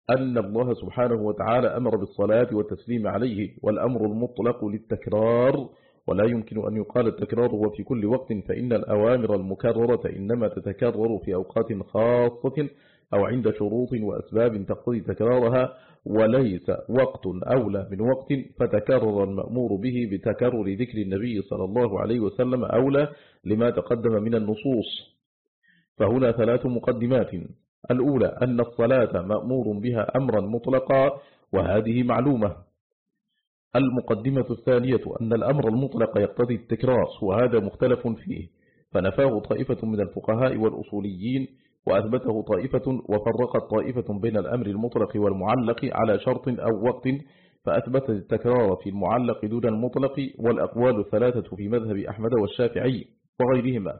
[SPEAKER 1] أن الله سبحانه وتعالى أمر بالصلاة والتسليم عليه والأمر المطلق للتكرار ولا يمكن أن يقال التكرار هو في كل وقت فإن الأوامر المكررة إنما تتكرر في أوقات خاصة أو عند شروط وأسباب تقضي تكرارها وليس وقت أولى من وقت فتكرر المأمور به بتكرر ذكر النبي صلى الله عليه وسلم أولى لما تقدم من النصوص. فهنا ثلاث مقدمات. الأولى أن الصلاة مأمور بها أمرا مطلقا وهذه معلومة. المقدمة الثانية أن الأمر المطلق يقتضي التكرار وهذا مختلف فيه. فنفاه طائفة من الفقهاء والأصوليين وأثبته طائفة وفرقت طائفة بين الأمر المطلق والمعلق على شرط أو وقت فأثبتت التكرار في المعلق دون المطلق والأقوال الثلاثة في مذهب أحمد والشافعي وغيرهما.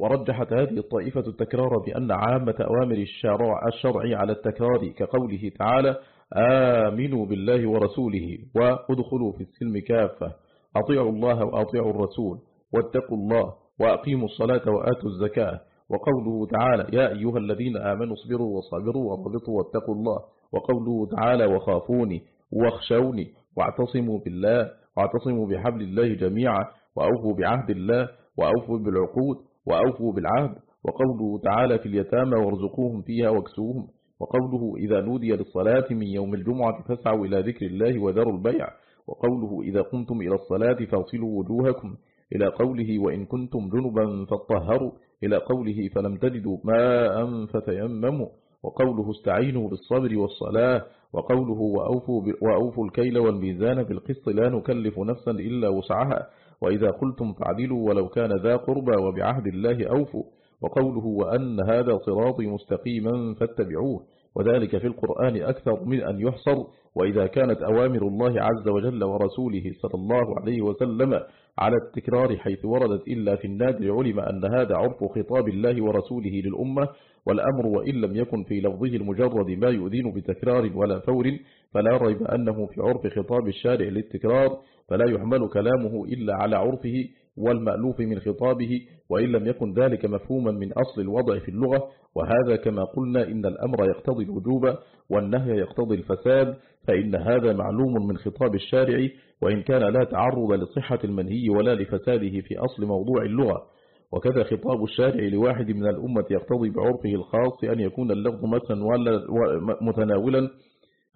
[SPEAKER 1] ورجحت هذه الطائفة التكرار بأن عامة أوامر الشرع, الشرع على التكرار كقوله تعالى آمنوا بالله ورسوله وادخلوا في السلم كافة. أطيعوا الله وأطيعوا الرسول واتقوا الله وأقيموا الصلاة وآتوا الزكاة. وقوله تعالى يا أيها الذين آمنوا اصبروا وصابروا وربطوا واتقوا الله. وقوله تعالى وخافوني واخشوني واعتصموا بالله واعتصموا بحبل الله جميعا وأوفوا بعهد الله وأوفوا بالعقود وأوفوا بالعهد وقوله تعالى في اليتامى وارزقوهم فيها واكسوهم وقوله إذا نودي للصلاة من يوم الجمعة فاسعوا إلى ذكر الله وذروا البيع وقوله إذا قمتم إلى الصلاة فاصلوا وجوهكم إلى قوله وإن كنتم جنبا فاطهروا إلى قوله فلم تجدوا ماء فتيمموا وقوله استعينوا بالصبر والصلاة وقوله وأوفوا, وأوفوا الكيل والميزان بالقسط لا نكلف نفسا إلا وسعها وإذا قلتم فعدلوا ولو كان ذا قربى وبعهد الله أوفوا وقوله وأن هذا صراطي مستقيما فاتبعوه. وذلك في القرآن أكثر من أن يحصر وإذا كانت أوامر الله عز وجل ورسوله صلى الله عليه وسلم على التكرار حيث وردت إلا في النادر علم أن هذا عرف خطاب الله ورسوله للأمة والأمر وإن لم يكن في لفظه المجرد ما يؤذن بتكرار ولا فور فلا ريب أنه في عرف خطاب الشارع للتكرار فلا يحمل كلامه إلا على عرفه والمألوف من خطابه وإن لم يكن ذلك مفهوما من أصل الوضع في اللغة. وهذا كما قلنا إن الأمر يقتضي الوجوب والنهي يقتضي الفساد فإن هذا معلوم من خطاب الشارع وإن كان لا تعرض لصحة المنهي ولا لفساده في أصل موضوع اللغة. وكذا خطاب الشارع لواحد من الأمة يقتضي بعرفه الخاص أن يكون اللفظ متناولا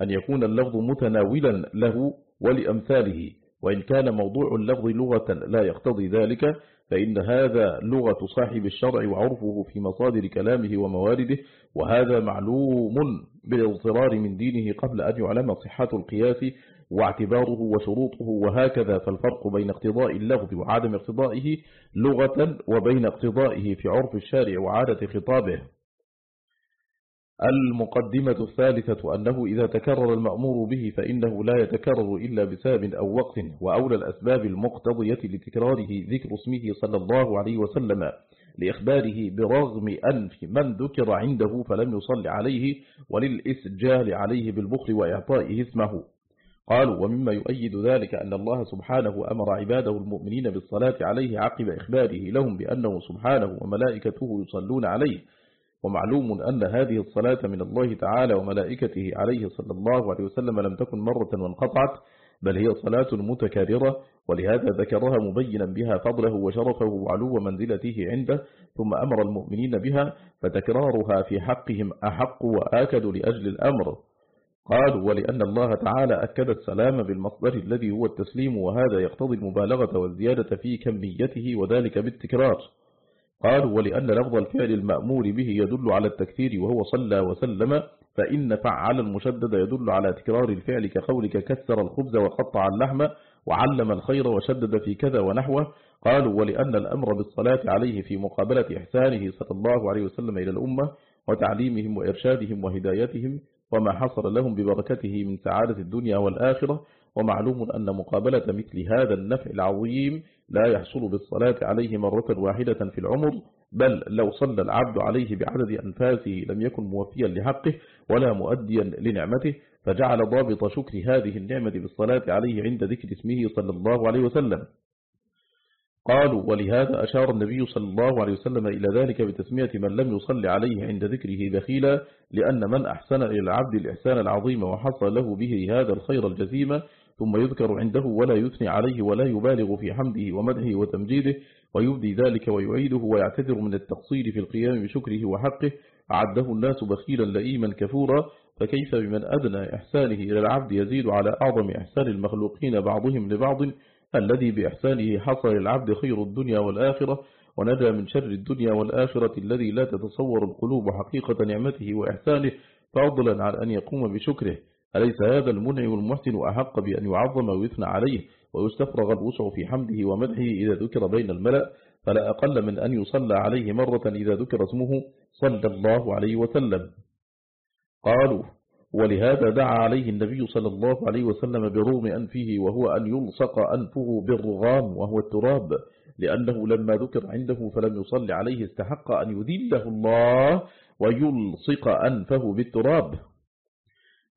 [SPEAKER 1] أن يكون اللفظ متناولا له ولأمثاله. وإن كان موضوع اللفظ لغة لا يقتضي ذلك فإن هذا لغة صاحب الشرع وعرفه في مصادر كلامه وموارده وهذا معلوم بالاضطرار من دينه قبل أن يعلم صحة القياس واعتباره وشروطه وهكذا. فالفرق بين اقتضاء اللفظ وعدم اقتضائه لغة وبين اقتضائه في عرف الشارع وعادة خطابه. المقدمة الثالثة أنه إذا تكرر المأمور به فإنه لا يتكرر إلا بسبب أو وقت وأولى الأسباب المقتضية لتكراره ذكر اسمه صلى الله عليه وسلم لإخباره برغم أنف من ذكر عنده فلم يصل عليه وللإسجال عليه بالبخل وإعطائه اسمه. قالوا ومما يؤيد ذلك أن الله سبحانه أمر عباده المؤمنين بالصلاة عليه عقب إخباره لهم بأنه سبحانه وملائكته يصلون عليه ومعلوم أن هذه الصلاة من الله تعالى وملائكته عليه صلى الله عليه وسلم لم تكن مرة وانقطعت بل هي صلاة متكررة ولهذا ذكرها مبينا بها فضله وشرفه وعلو منزلته عنده ثم أمر المؤمنين بها فتكرارها في حقهم أحق وآكد لأجل الأمر. قالوا ولأن الله تعالى أكد السلام بالمصدر الذي هو التسليم وهذا يقتضي المبالغة والزيادة في كميته وذلك بالتكرار. قالوا ولأن لفظ الفعل المأمور به يدل على التكثير وهو صلى وسلم فإن فعل المشدد يدل على تكرار الفعل كقولك كسر الخبز وقطع اللحم وعلم الخير وشدد في كذا ونحوه. قالوا ولأن الأمر بالصلاة عليه في مقابلة إحسانه صلى الله عليه وسلم إلى الأمة وتعليمهم وإرشادهم وهدايتهم وما حصل لهم ببركته من سعادة الدنيا والآخرة. ومعلوم أن مقابلة مثل هذا النفع العظيم لا يحصل بالصلاة عليه مرة واحدة في العمر بل لو صلى العبد عليه بعدد أنفاسه لم يكن موفيا لحقه ولا مؤديا لنعمته فجعل ضابط شكر هذه النعمة بالصلاة عليه عند ذكر اسمه صلى الله عليه وسلم. قالوا ولهذا أشار النبي صلى الله عليه وسلم إلى ذلك بتسمية من لم يصلي عليه عند ذكره بخيلا لأن من أحسن إلى العبد الإحسان العظيم وحصل له به هذا الخير الجزيم ثم يذكر عنده ولا يثني عليه ولا يبالغ في حمده ومدحه وتمجيده ويبدي ذلك ويعيده ويعتذر من التقصير في القيام بشكره وحقه. أعده الناس بخيلا لئيما كفورا فكيف بمن أدنى إحسانه إلى العبد يزيد على أعظم إحسان المخلوقين بعضهم لبعض؟ الذي بإحسانه حصل العبد خير الدنيا والآخرة ونجا من شر الدنيا والآخرة الذي لا تتصور القلوب حقيقة نعمته وإحسانه فضلا عن أن يقوم بشكره. أليس هذا المنعم المحسن أحق بأن يعظم ويثنى عليه ويستفرغ الوسع في حمده ومدحه إذا ذكر بين الملأ؟ فلا أقل من أن يصلى عليه مرة إذا ذكر اسمه صلى الله عليه وسلم. قالوا ولهذا دعا عليه النبي صلى الله عليه وسلم برغم أنفه وهو أن يلصق أنفه بالرغام وهو التراب لأنه لما ذكر عنده فلم يصل عليه استحق أن يذله الله ويلصق أنفه بالتراب.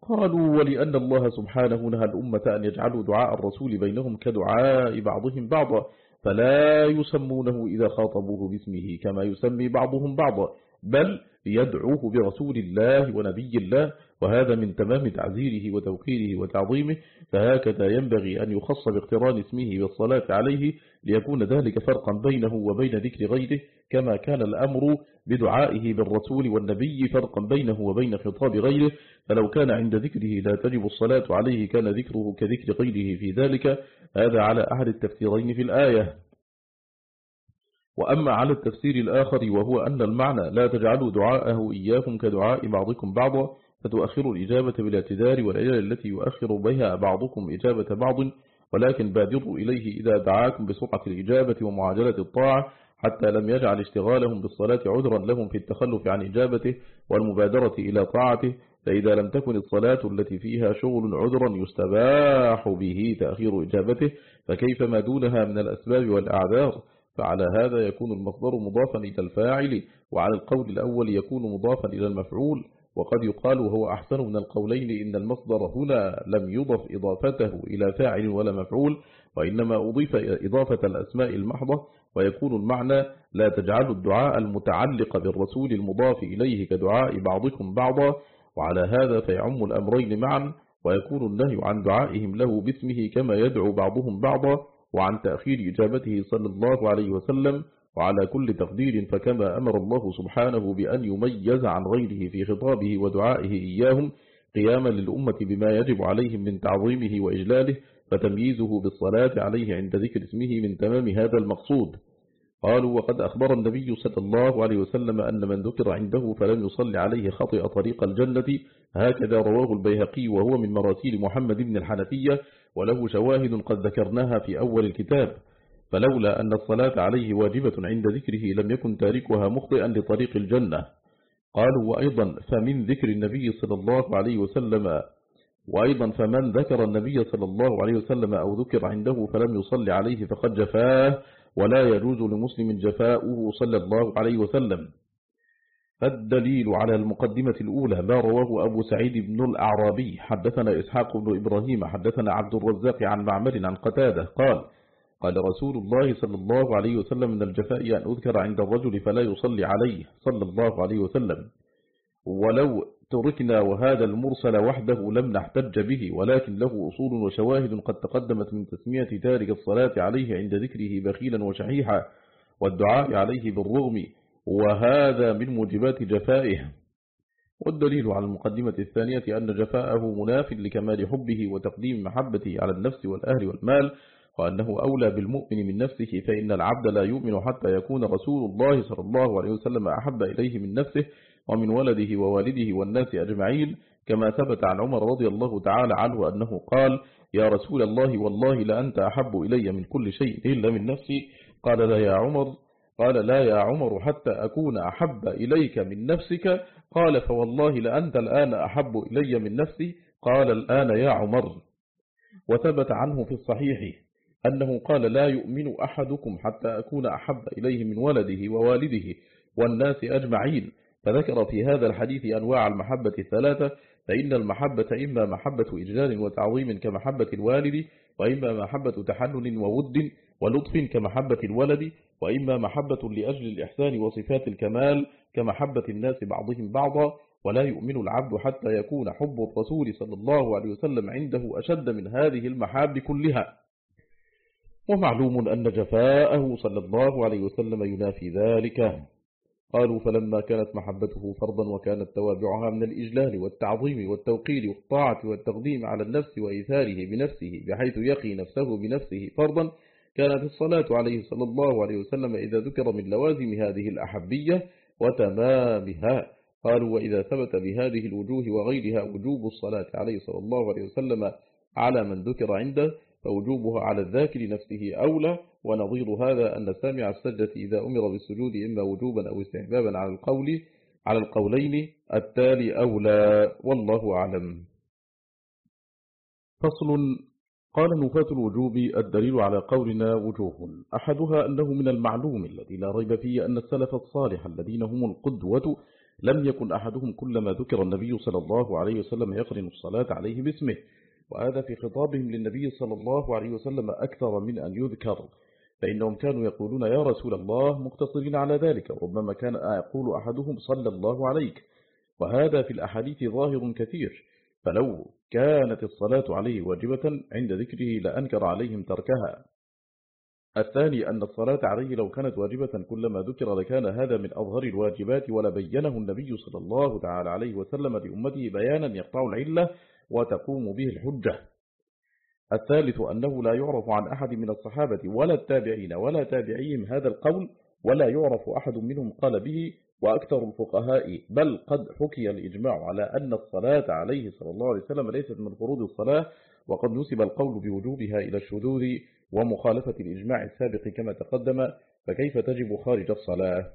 [SPEAKER 1] قالوا ولأن الله سبحانه نهى الأمة أن يجعلوا دعاء الرسول بينهم كدعاء بعضهم بعضا فلا يسمونه إذا خاطبوه باسمه كما يسمي بعضهم بعضا بل يدعوه برسول الله ونبي الله وهذا من تمام تعزيره وتوقيره وتعظيمه فهكذا ينبغي أن يخص باقتران اسمه بالصلاة عليه ليكون ذلك فرقا بينه وبين ذكر غيره كما كان الأمر بدعائه بالرسول والنبي فرقا بينه وبين خطاب غيره. فلو كان عند ذكره لا تجب الصلاة عليه كان ذكره كذكر غيره في ذلك. هذا على أحد التفسيرين في الآية. وأما على التفسير الآخر وهو أن المعنى لا تجعلوا دعاءه إياكم كدعاء بعضكم بعضا. فتؤخر الإجابة بالاعتذار والعلل التي يؤخر بها بعضكم إجابة بعض ولكن بادروا إليه إذا دعاكم بسرعة الإجابة ومعاجلة الطاعة حتى لم يجعل اشتغالهم بالصلاة عذرا لهم في التخلف عن إجابته والمبادرة إلى طاعته فإذا لم تكن الصلاة التي فيها شغل عذرا يستباح به تأخير إجابته فكيف ما دونها من الأسباب والأعذار؟ فعلى هذا يكون المصدر مضافا إلى الفاعل وعلى القول الأول يكون مضافا إلى المفعول. وقد يقال وهو أحسن من القولين إن المصدر هنا لم يضف إضافته إلى فاعل ولا مفعول وإنما أضيف إضافة الأسماء المحضة ويكون المعنى لا تجعلوا الدعاء المتعلق بالرسول المضاف إليه كدعاء بعضكم بعضا وعلى هذا فيعم الأمرين معا ويكون النهي عن دعائهم له باسمه كما يدعو بعضهم بعضا وعن تأخير إجابته صلى الله عليه وسلم وعلى كل تقدير فكما أمر الله سبحانه بأن يميز عن غيره في خطابه ودعائه إياهم قياما للأمة بما يجب عليهم من تعظيمه وإجلاله فتمييزه بالصلاة عليه عند ذكر اسمه من تمام هذا المقصود. قالوا وقد أخبر النبي صلى الله عليه وسلم أن من ذكر عنده فلم يصل عليه خطئ طريق الجنة هكذا رواه البيهقي وهو من مراسيل محمد بن الحنفية وله شواهد قد ذكرناها في أول الكتاب. فلولا أن الصلاة عليه واجبة عند ذكره لم يكن تاركها مخطئا لطريق الجنة. قالوا وأيضا فمن ذكر النبي صلى الله عليه وسلم وأيضا فمن ذكر النبي صلى الله عليه وسلم أو ذكر عنده فلم يصلي عليه فقد جفاه ولا يجوز لمسلم جفاؤه صلى الله عليه وسلم. الدليل على المقدمة الأولى ما رواه أبو سعيد بن الأعرابي حدثنا إسحاق بن إبراهيم حدثنا عبد الرزاق عن معمر عن قتادة قال قال رسول الله صلى الله عليه وسلم من الجفاء أن أذكر عند الرجل فلا يصلي عليه صلى الله عليه وسلم. ولو تركنا وهذا المرسل وحده لم نحتج به ولكن له أصول وشواهد قد تقدمت من تسمية تارك الصلاة عليه عند ذكره بخيلا وشحيحا والدعاء عليه بالرغم وهذا من موجبات جفائه. والدليل على المقدمة الثانية أن جفاءه مناف لكمال حبه وتقديم محبته على النفس والأهل والمال وأنه أولى بالمؤمن من نفسه فإن العبد لا يؤمن حتى يكون رسول الله صلى الله عليه وسلم أحب إليه من نفسه ومن ولده ووالده والناس أجمعين. كما ثبت عن عمر رضي الله تعالى عنه أنه قال يا رسول الله والله لأنت أحب إلي من كل شيء إلا من نفسي. قال لا يا عمر. قال لا يا عمر حتى أكون أحب إليك من نفسك. قال فوالله لأنت الآن أحب إلي من نفسي. قال الآن يا عمر. وثبت عنه في الصحيح أنه قال لا يؤمن أحدكم حتى أكون أحب إليه من ولده ووالده والناس أجمعين. فذكر في هذا الحديث أنواع المحبة الثلاثة فإن المحبة إما محبة إجلال وتعظيم كمحبة الوالد وإما محبة تحنن وود ولطف كمحبة الولد وإما محبة لأجل الإحسان وصفات الكمال كمحبة الناس بعضهم بعضا. ولا يؤمن العبد حتى يكون حب الرسول صلى الله عليه وسلم عنده أشد من هذه المحاب كلها. ومعلوم أن جفاءه صلى الله عليه وسلم ينافي ذلك. قالوا فلما كانت محبته فرضا وكانت توابعها من الإجلال والتعظيم والتوقير والطاعة والتقديم على النفس وإيثاره بنفسه بحيث يقي نفسه بنفسه فرضا كانت الصلاة عليه صلى الله عليه وسلم إذا ذكر من لوازم هذه الأحبية وتمامها قالوا وإذا ثبت بهذه الوجوه وغيرها وجوب الصلاة عليه صلى الله عليه وسلم على من ذكر عنده فوجوبها على الذاكر نفسه أولى ونظير هذا أن سامع السجدة إذا أمر بالسجود إما وجوبا أو استحبابا على القول على القولين التالي أولى والله أعلم. فصل قال نفاة الوجوب الدليل على قولنا وجوه. أحدها أنه من المعلوم الذي لا ريب فيه أن السلف الصالح الذين هم القدوة لم يكن أحدهم كلما ذكر النبي صلى الله عليه وسلم يقرن الصلاة عليه باسمه. وهذا في خطابهم للنبي صلى الله عليه وسلم أكثر من أن يذكر فإنهم كانوا يقولون يا رسول الله مقتصرين على ذلك ربما كان يقول أحدهم صلى الله عليك وهذا في الأحاديث ظاهر كثير فلو كانت الصلاة عليه واجبة عند ذكره لأنكر عليهم تركها. الثاني أن الصلاة عليه لو كانت واجبة كلما ذكر لكان هذا من أظهر الواجبات ولبينه النبي صلى الله تعالى عليه وسلم لأمته بيانا يقطع العلة وتقوم به الحجة. الثالث أنه لا يعرف عن أحد من الصحابة ولا التابعين ولا تابعيهم هذا القول ولا يعرف أحد منهم قال به وأكثر الفقهاء بل قد حكي الإجماع على أن الصلاة عليه صلى الله عليه وسلم ليست من فروض الصلاة وقد نسب القول بوجوبها إلى الشذوذ ومخالفة الإجماع السابق كما تقدم فكيف تجب خارج الصلاة؟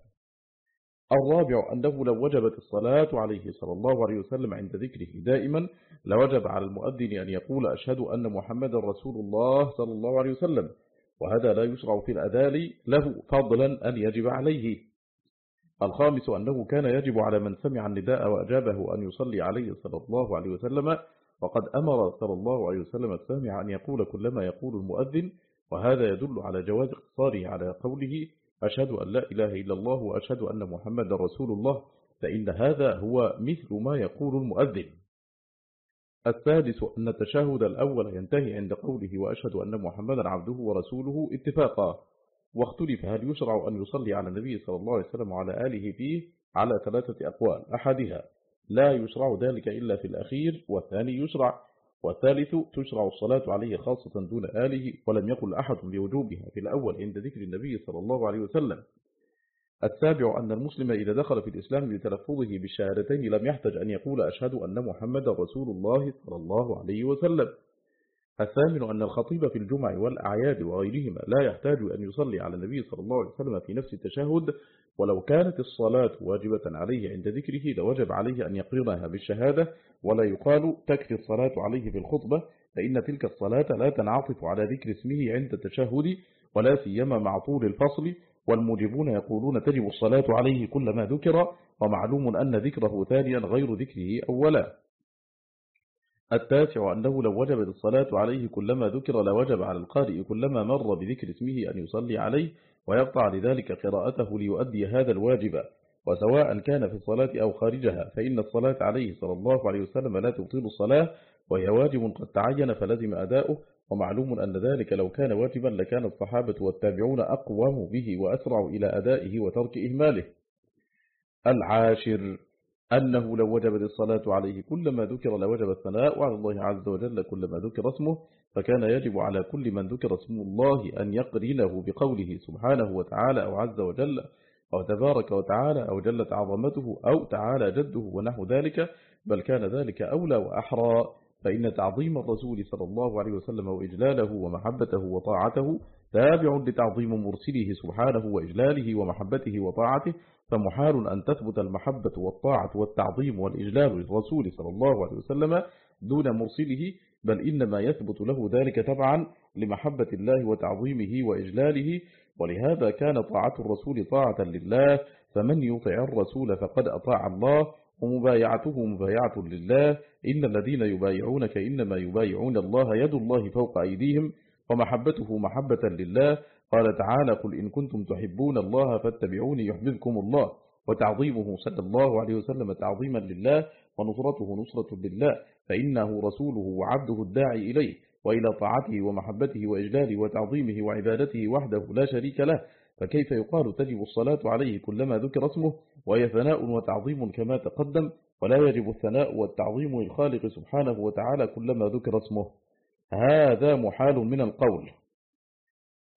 [SPEAKER 1] الرابع أنه لو وجبت الصلاة عليه صلى الله عليه وسلم عند ذكره دائما لوجب على المؤذن أن يقول أشهد أن محمد رسول الله صلى الله عليه وسلم وهذا لا يشرع في الأذان له فضلا أن يجب عليه. الخامس أنه كان يجب على من سمع النداء وأجابه أن يصلي عليه صلى الله عليه وسلم وقد أمر صلى الله عليه وسلم السامع أن يقول كلما يقول المؤذن وهذا يدل على جواز اقتصاره على قوله أشهد أن لا إله إلا الله وأشهد أن محمد رسول الله فإن هذا هو مثل ما يقول المؤذن. السادس أن التشهد الأول ينتهي عند قوله وأشهد أن محمدا عبده ورسوله اتفاقا. واختلف هل يشرع أن يصلي على النبي صلى الله عليه وسلم وعلى آله فيه على ثلاثة أقوال. أحدها لا يشرع ذلك إلا في الأخير والثاني يشرع والثالث تشرع الصلاة عليه خاصة دون آله ولم يقل أحد بوجوبها. في الأول عند ذكر النبي صلى الله عليه وسلم. السابع أن المسلم إذا دخل في الإسلام بتلفظه بالشهادتين لم يحتج أن يقول أشهد أن محمد رسول الله صلى الله عليه وسلم. الثامن أن الخطيب في الجمع والأعياد وغيرهما لا يحتاج أن يصلي على النبي صلى الله عليه وسلم في نفس التشهد ولو كانت الصلاة واجبة عليه عند ذكره لوجب عليه أن يقرنها بالشهادة ولا يقال تكفي الصلاة عليه في الخطبة فإن تلك الصلاة لا تنعطف على ذكر اسمه عند التشهد ولا سيما مع طول الفصل والموجبون يقولون تجب الصلاة عليه كلما ذكر ومعلوم أن ذكره ثانيا غير ذكره أولا. التاسع أنه لو وجبت الصلاة عليه كلما ذكر لوجب على القارئ كلما مر بذكر اسمه أن يصلي عليه ويقطع لذلك قراءته ليؤدي هذا الواجب. وسواء كان في الصلاة أو خارجها فإن الصلاة عليه صلى الله عليه وسلم لا تبطل الصلاة وهي واجب قد تعين فلزم أداؤه. ومعلوم أن ذلك لو كان واجبا لكان الصحابة والتابعون أقوم به وأسرع إلى أدائه وترك إهماله. العاشر أنه لو وجبت الصلاة عليه كلما ذكر لوجب الثناء على الله عز وجل كلما ذكر اسمه فكان يجب على كل من ذكر اسم الله أن يقرنه بقوله سبحانه وتعالى أو عز وجل أو تبارك وتعالى أو جلت عظمته أو تعالى جده ونحو ذلك بل كان ذلك أولى وأحرى. فإن تعظيم الرسول صلى الله عليه وسلم وإجلاله ومحبته وطاعته تابع لتعظيم مرسله سبحانه وإجلاله ومحبته وطاعته فمحال أن تثبت المحبة والطاعة والتعظيم والإجلال للرسول صلى الله عليه وسلم دون مرسله بل إنما يثبت له ذلك تبعا لمحبة الله وتعظيمه وإجلاله. ولهذا كان طاعة الرسول طاعة لله فمن يطع الرسول فقد أطاع الله ومبايعته مبايعة لله. إن الذين يبايعونك إنما يبايعون الله يد الله فوق أيديهم ومحبته محبة لله. قال تعالى قل إن كنتم تحبون الله فاتبعوني يحببكم الله وتعظيمه صلى الله عليه وسلم تعظيما لله ونصرته نصرة لله فإنه رسوله وعبده الداعي إليه وإلى طاعته ومحبته وإجلاله وتعظيمه وعبادته وحده لا شريك له فكيف يقال تجب الصلاة عليه كلما ذكر اسمه وهي ثناء وتعظيم كما تقدم ولا يجب الثناء والتعظيم للخالق سبحانه وتعالى كلما ذكر اسمه هذا محال من القول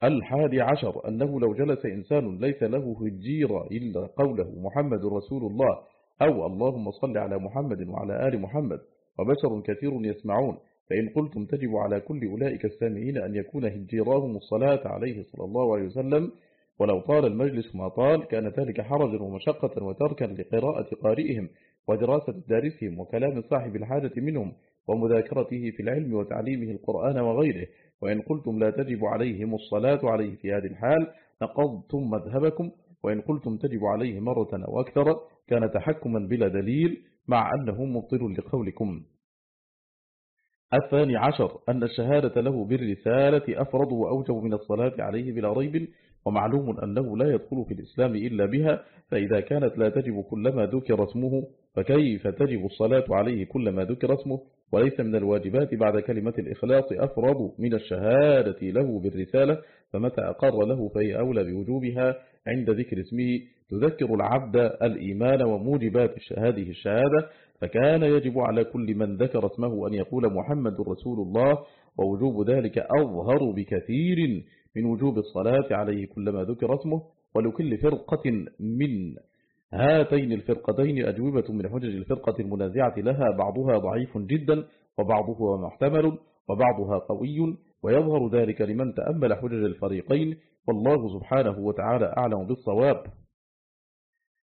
[SPEAKER 1] الحادي عشر أنه لو جلس إنسان ليس له هجير إلا قوله محمد رسول الله أو اللهم صل على محمد وعلى آل محمد وبشر كثير يسمعون فإن قلتم تجب على كل أولئك السامعين أن يكون هجيراهم الصلاة عليه صلى الله عليه وسلم ولو طال المجلس ما طال كان ذلك حرجا ومشقة وتركا لقراءة قارئهم ودراسة دارسهم وكلام صاحب الحاجة منهم ومذاكرته في العلم وتعليمه القرآن وغيره. وإن قلتم لا تجب عليهم الصلاة عليه في هذه الحال نقضتم مذهبكم. وإن قلتم تجب عليه مرة أو أكثر كان تحكما بلا دليل مع أنه مبطل لقولكم. الثاني عشر أن الشهادة له بالرسالة أفرض وأوجب من الصلاة عليه بلا ريب ومعلوم أنه لا يدخل في الإسلام إلا بها فإذا كانت لا تجب كلما ذكر اسمه فكيف تجب الصلاة عليه كلما ذكر اسمه؟ وليس من الواجبات بعد كلمة الإخلاص أفرض من الشهادة له بالرسالة فمتى أقر له فهي أولى بوجوبها عند ذكر اسمه. تذكر العبد الإيمان وموجبات هذه الشهادة فكان يجب على كل من ذكر اسمه أن يقول محمد رسول الله ووجوب ذلك أظهر بكثير من وجوب الصلاة عليه كلما ذكر اسمه ولكل فرقة من هاتين الفرقتين أجوبة من حجج الفرقة المنازعة لها بعضها ضعيف جدا وبعضها محتمل وبعضها قوي ويظهر ذلك لمن تأمل حجج الفريقين. والله سبحانه وتعالى أعلم بالصواب.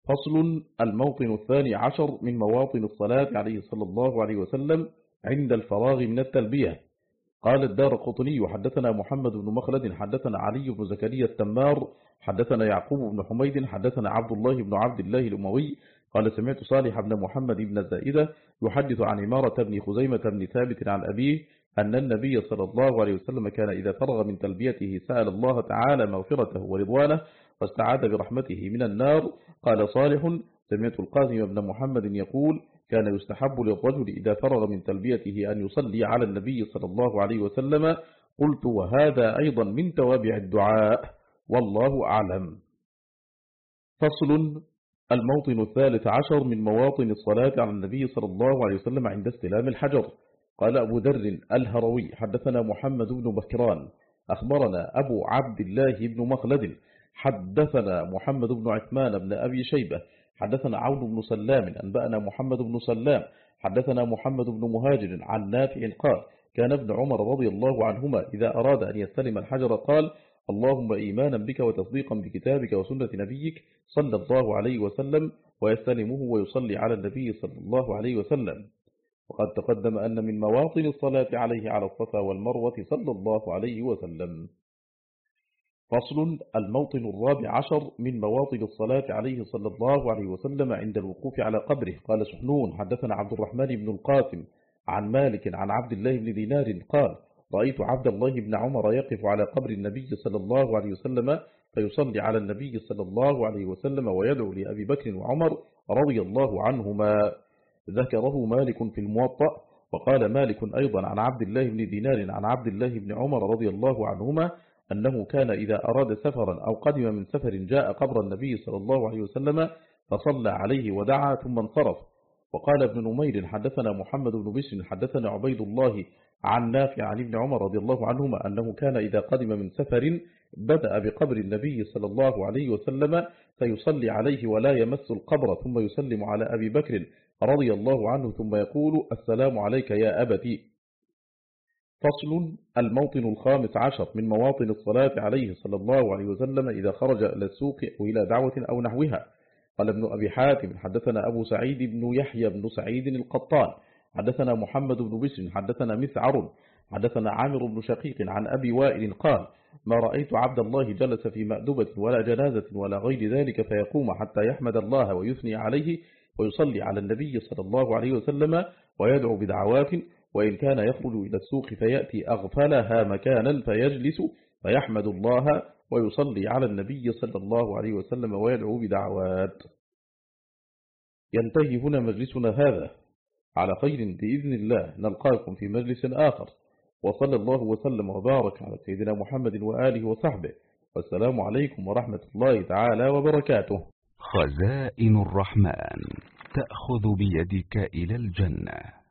[SPEAKER 1] فصل الموطن الثاني عشر من مواطن الصلاة عليه صلى الله عليه وسلم عند الفراغ من التلبية. قال الدار قطني حدثنا محمد بن مخلد حدثنا علي بن زكريا التمار حدثنا يعقوب بن حميد حدثنا عبد الله بن عبد الله الأموي قال سمعت صالح بن محمد بن الزائدة يحدث عن إمارة بن خزيمة بن ثابت عن أبيه أن النبي صلى الله عليه وسلم كان إذا فرغ من تلبيته سأل الله تعالى مغفرته ورضوانه واستعاذ برحمته من النار. قال صالح سمعت القاسم بن محمد يقول كان يستحب للرجل إذا فرغ من تلبيته أن يصلي على النبي صلى الله عليه وسلم. قلت وهذا أيضا من توابع الدعاء والله أعلم. فصل الموطن الثالث عشر من مواطن الصلاة على النبي صلى الله عليه وسلم عند استلام الحجر. قال أبو ذر الهروي حدثنا محمد بن بكران أخبرنا أبو عبد الله بن مخلد حدثنا محمد بن عثمان بن أبي شيبة حدثنا عون بن سلام أنبأنا محمد بن سلام حدثنا محمد بن مهاجر عن نافع قال كان ابن عمر رضي الله عنهما إذا أراد أن يستلم الحجر قال اللهم إيمانا بك وتصديقا بكتابك وسنة نبيك صلى الله عليه وسلم ويستلمه ويصلي على النبي صلى الله عليه وسلم وقد تقدم أن من مواطن الصلاة عليه على الصفا والمروة صلى الله عليه وسلم. فصل الموطن الرابع عشر من مواطن الصلاة عليه صلى الله عليه وسلم عند الوقوف على قبره. قال سحنون حدثنا عبد الرحمن بن القاسم عن مالك عن عبد الله بن دينار قال رأيت عبد الله بن عمر يقف على قبر النبي صلى الله عليه وسلم فيصلي على النبي صلى الله عليه وسلم ويدعو لأبي بكر وعمر رضي الله عنهما. ذكره مالك في الموطأ وقال مالك أيضا عن عبد الله بن دينار عن عبد الله بن عمر رضي الله عنهما أنه كان إذا أراد سفرا أو قدم من سفر جاء قبر النبي صلى الله عليه وسلم فصلى عليه ودعا ثم انصرف. وقال ابن نمير حدثنا محمد بن بشر حدثنا عبيد الله عن نافع عن ابن عمر رضي الله عنهما أنه كان إذا قدم من سفر بدأ بقبر النبي صلى الله عليه وسلم فيصلي عليه ولا يمس القبر ثم يسلم على أبي بكر رضي الله عنه ثم يقول السلام عليك يا أبتي. فصل الموطن الخامس عشر من مواطن الصلاة عليه صلى الله عليه وسلم إذا خرج إلى السوق أو إلى دعوة أو نحوها. قال ابن أبي حاتم حدثنا أبو سعيد بن يحيى بن سعيد القطان. حدثنا محمد بن بسر حدثنا مسعر. حدثنا عامر بن شقيق عن أبي وائل قال ما رأيت عبد الله جلس في مأدبة ولا جنازة ولا غير ذلك فيقوم حتى يحمد الله ويثني عليه ويصلي على النبي صلى الله عليه وسلم ويدعو بدعوات وإن كان يخرج إلى السوق فيأتي أغفلها مكانا فيجلس فيحمد الله ويصلي على النبي صلى الله عليه وسلم ويدعو بدعوات. ينتهي هنا مجلسنا هذا. على خير بإذن الله نلقاكم في مجلس آخر. وصلى الله وسلم وبارك على سيدنا محمد وآله وصحبه. والسلام عليكم ورحمة الله تعالى وبركاته.
[SPEAKER 2] خزائن الرحمن تأخذ بيدك إلى الجنة.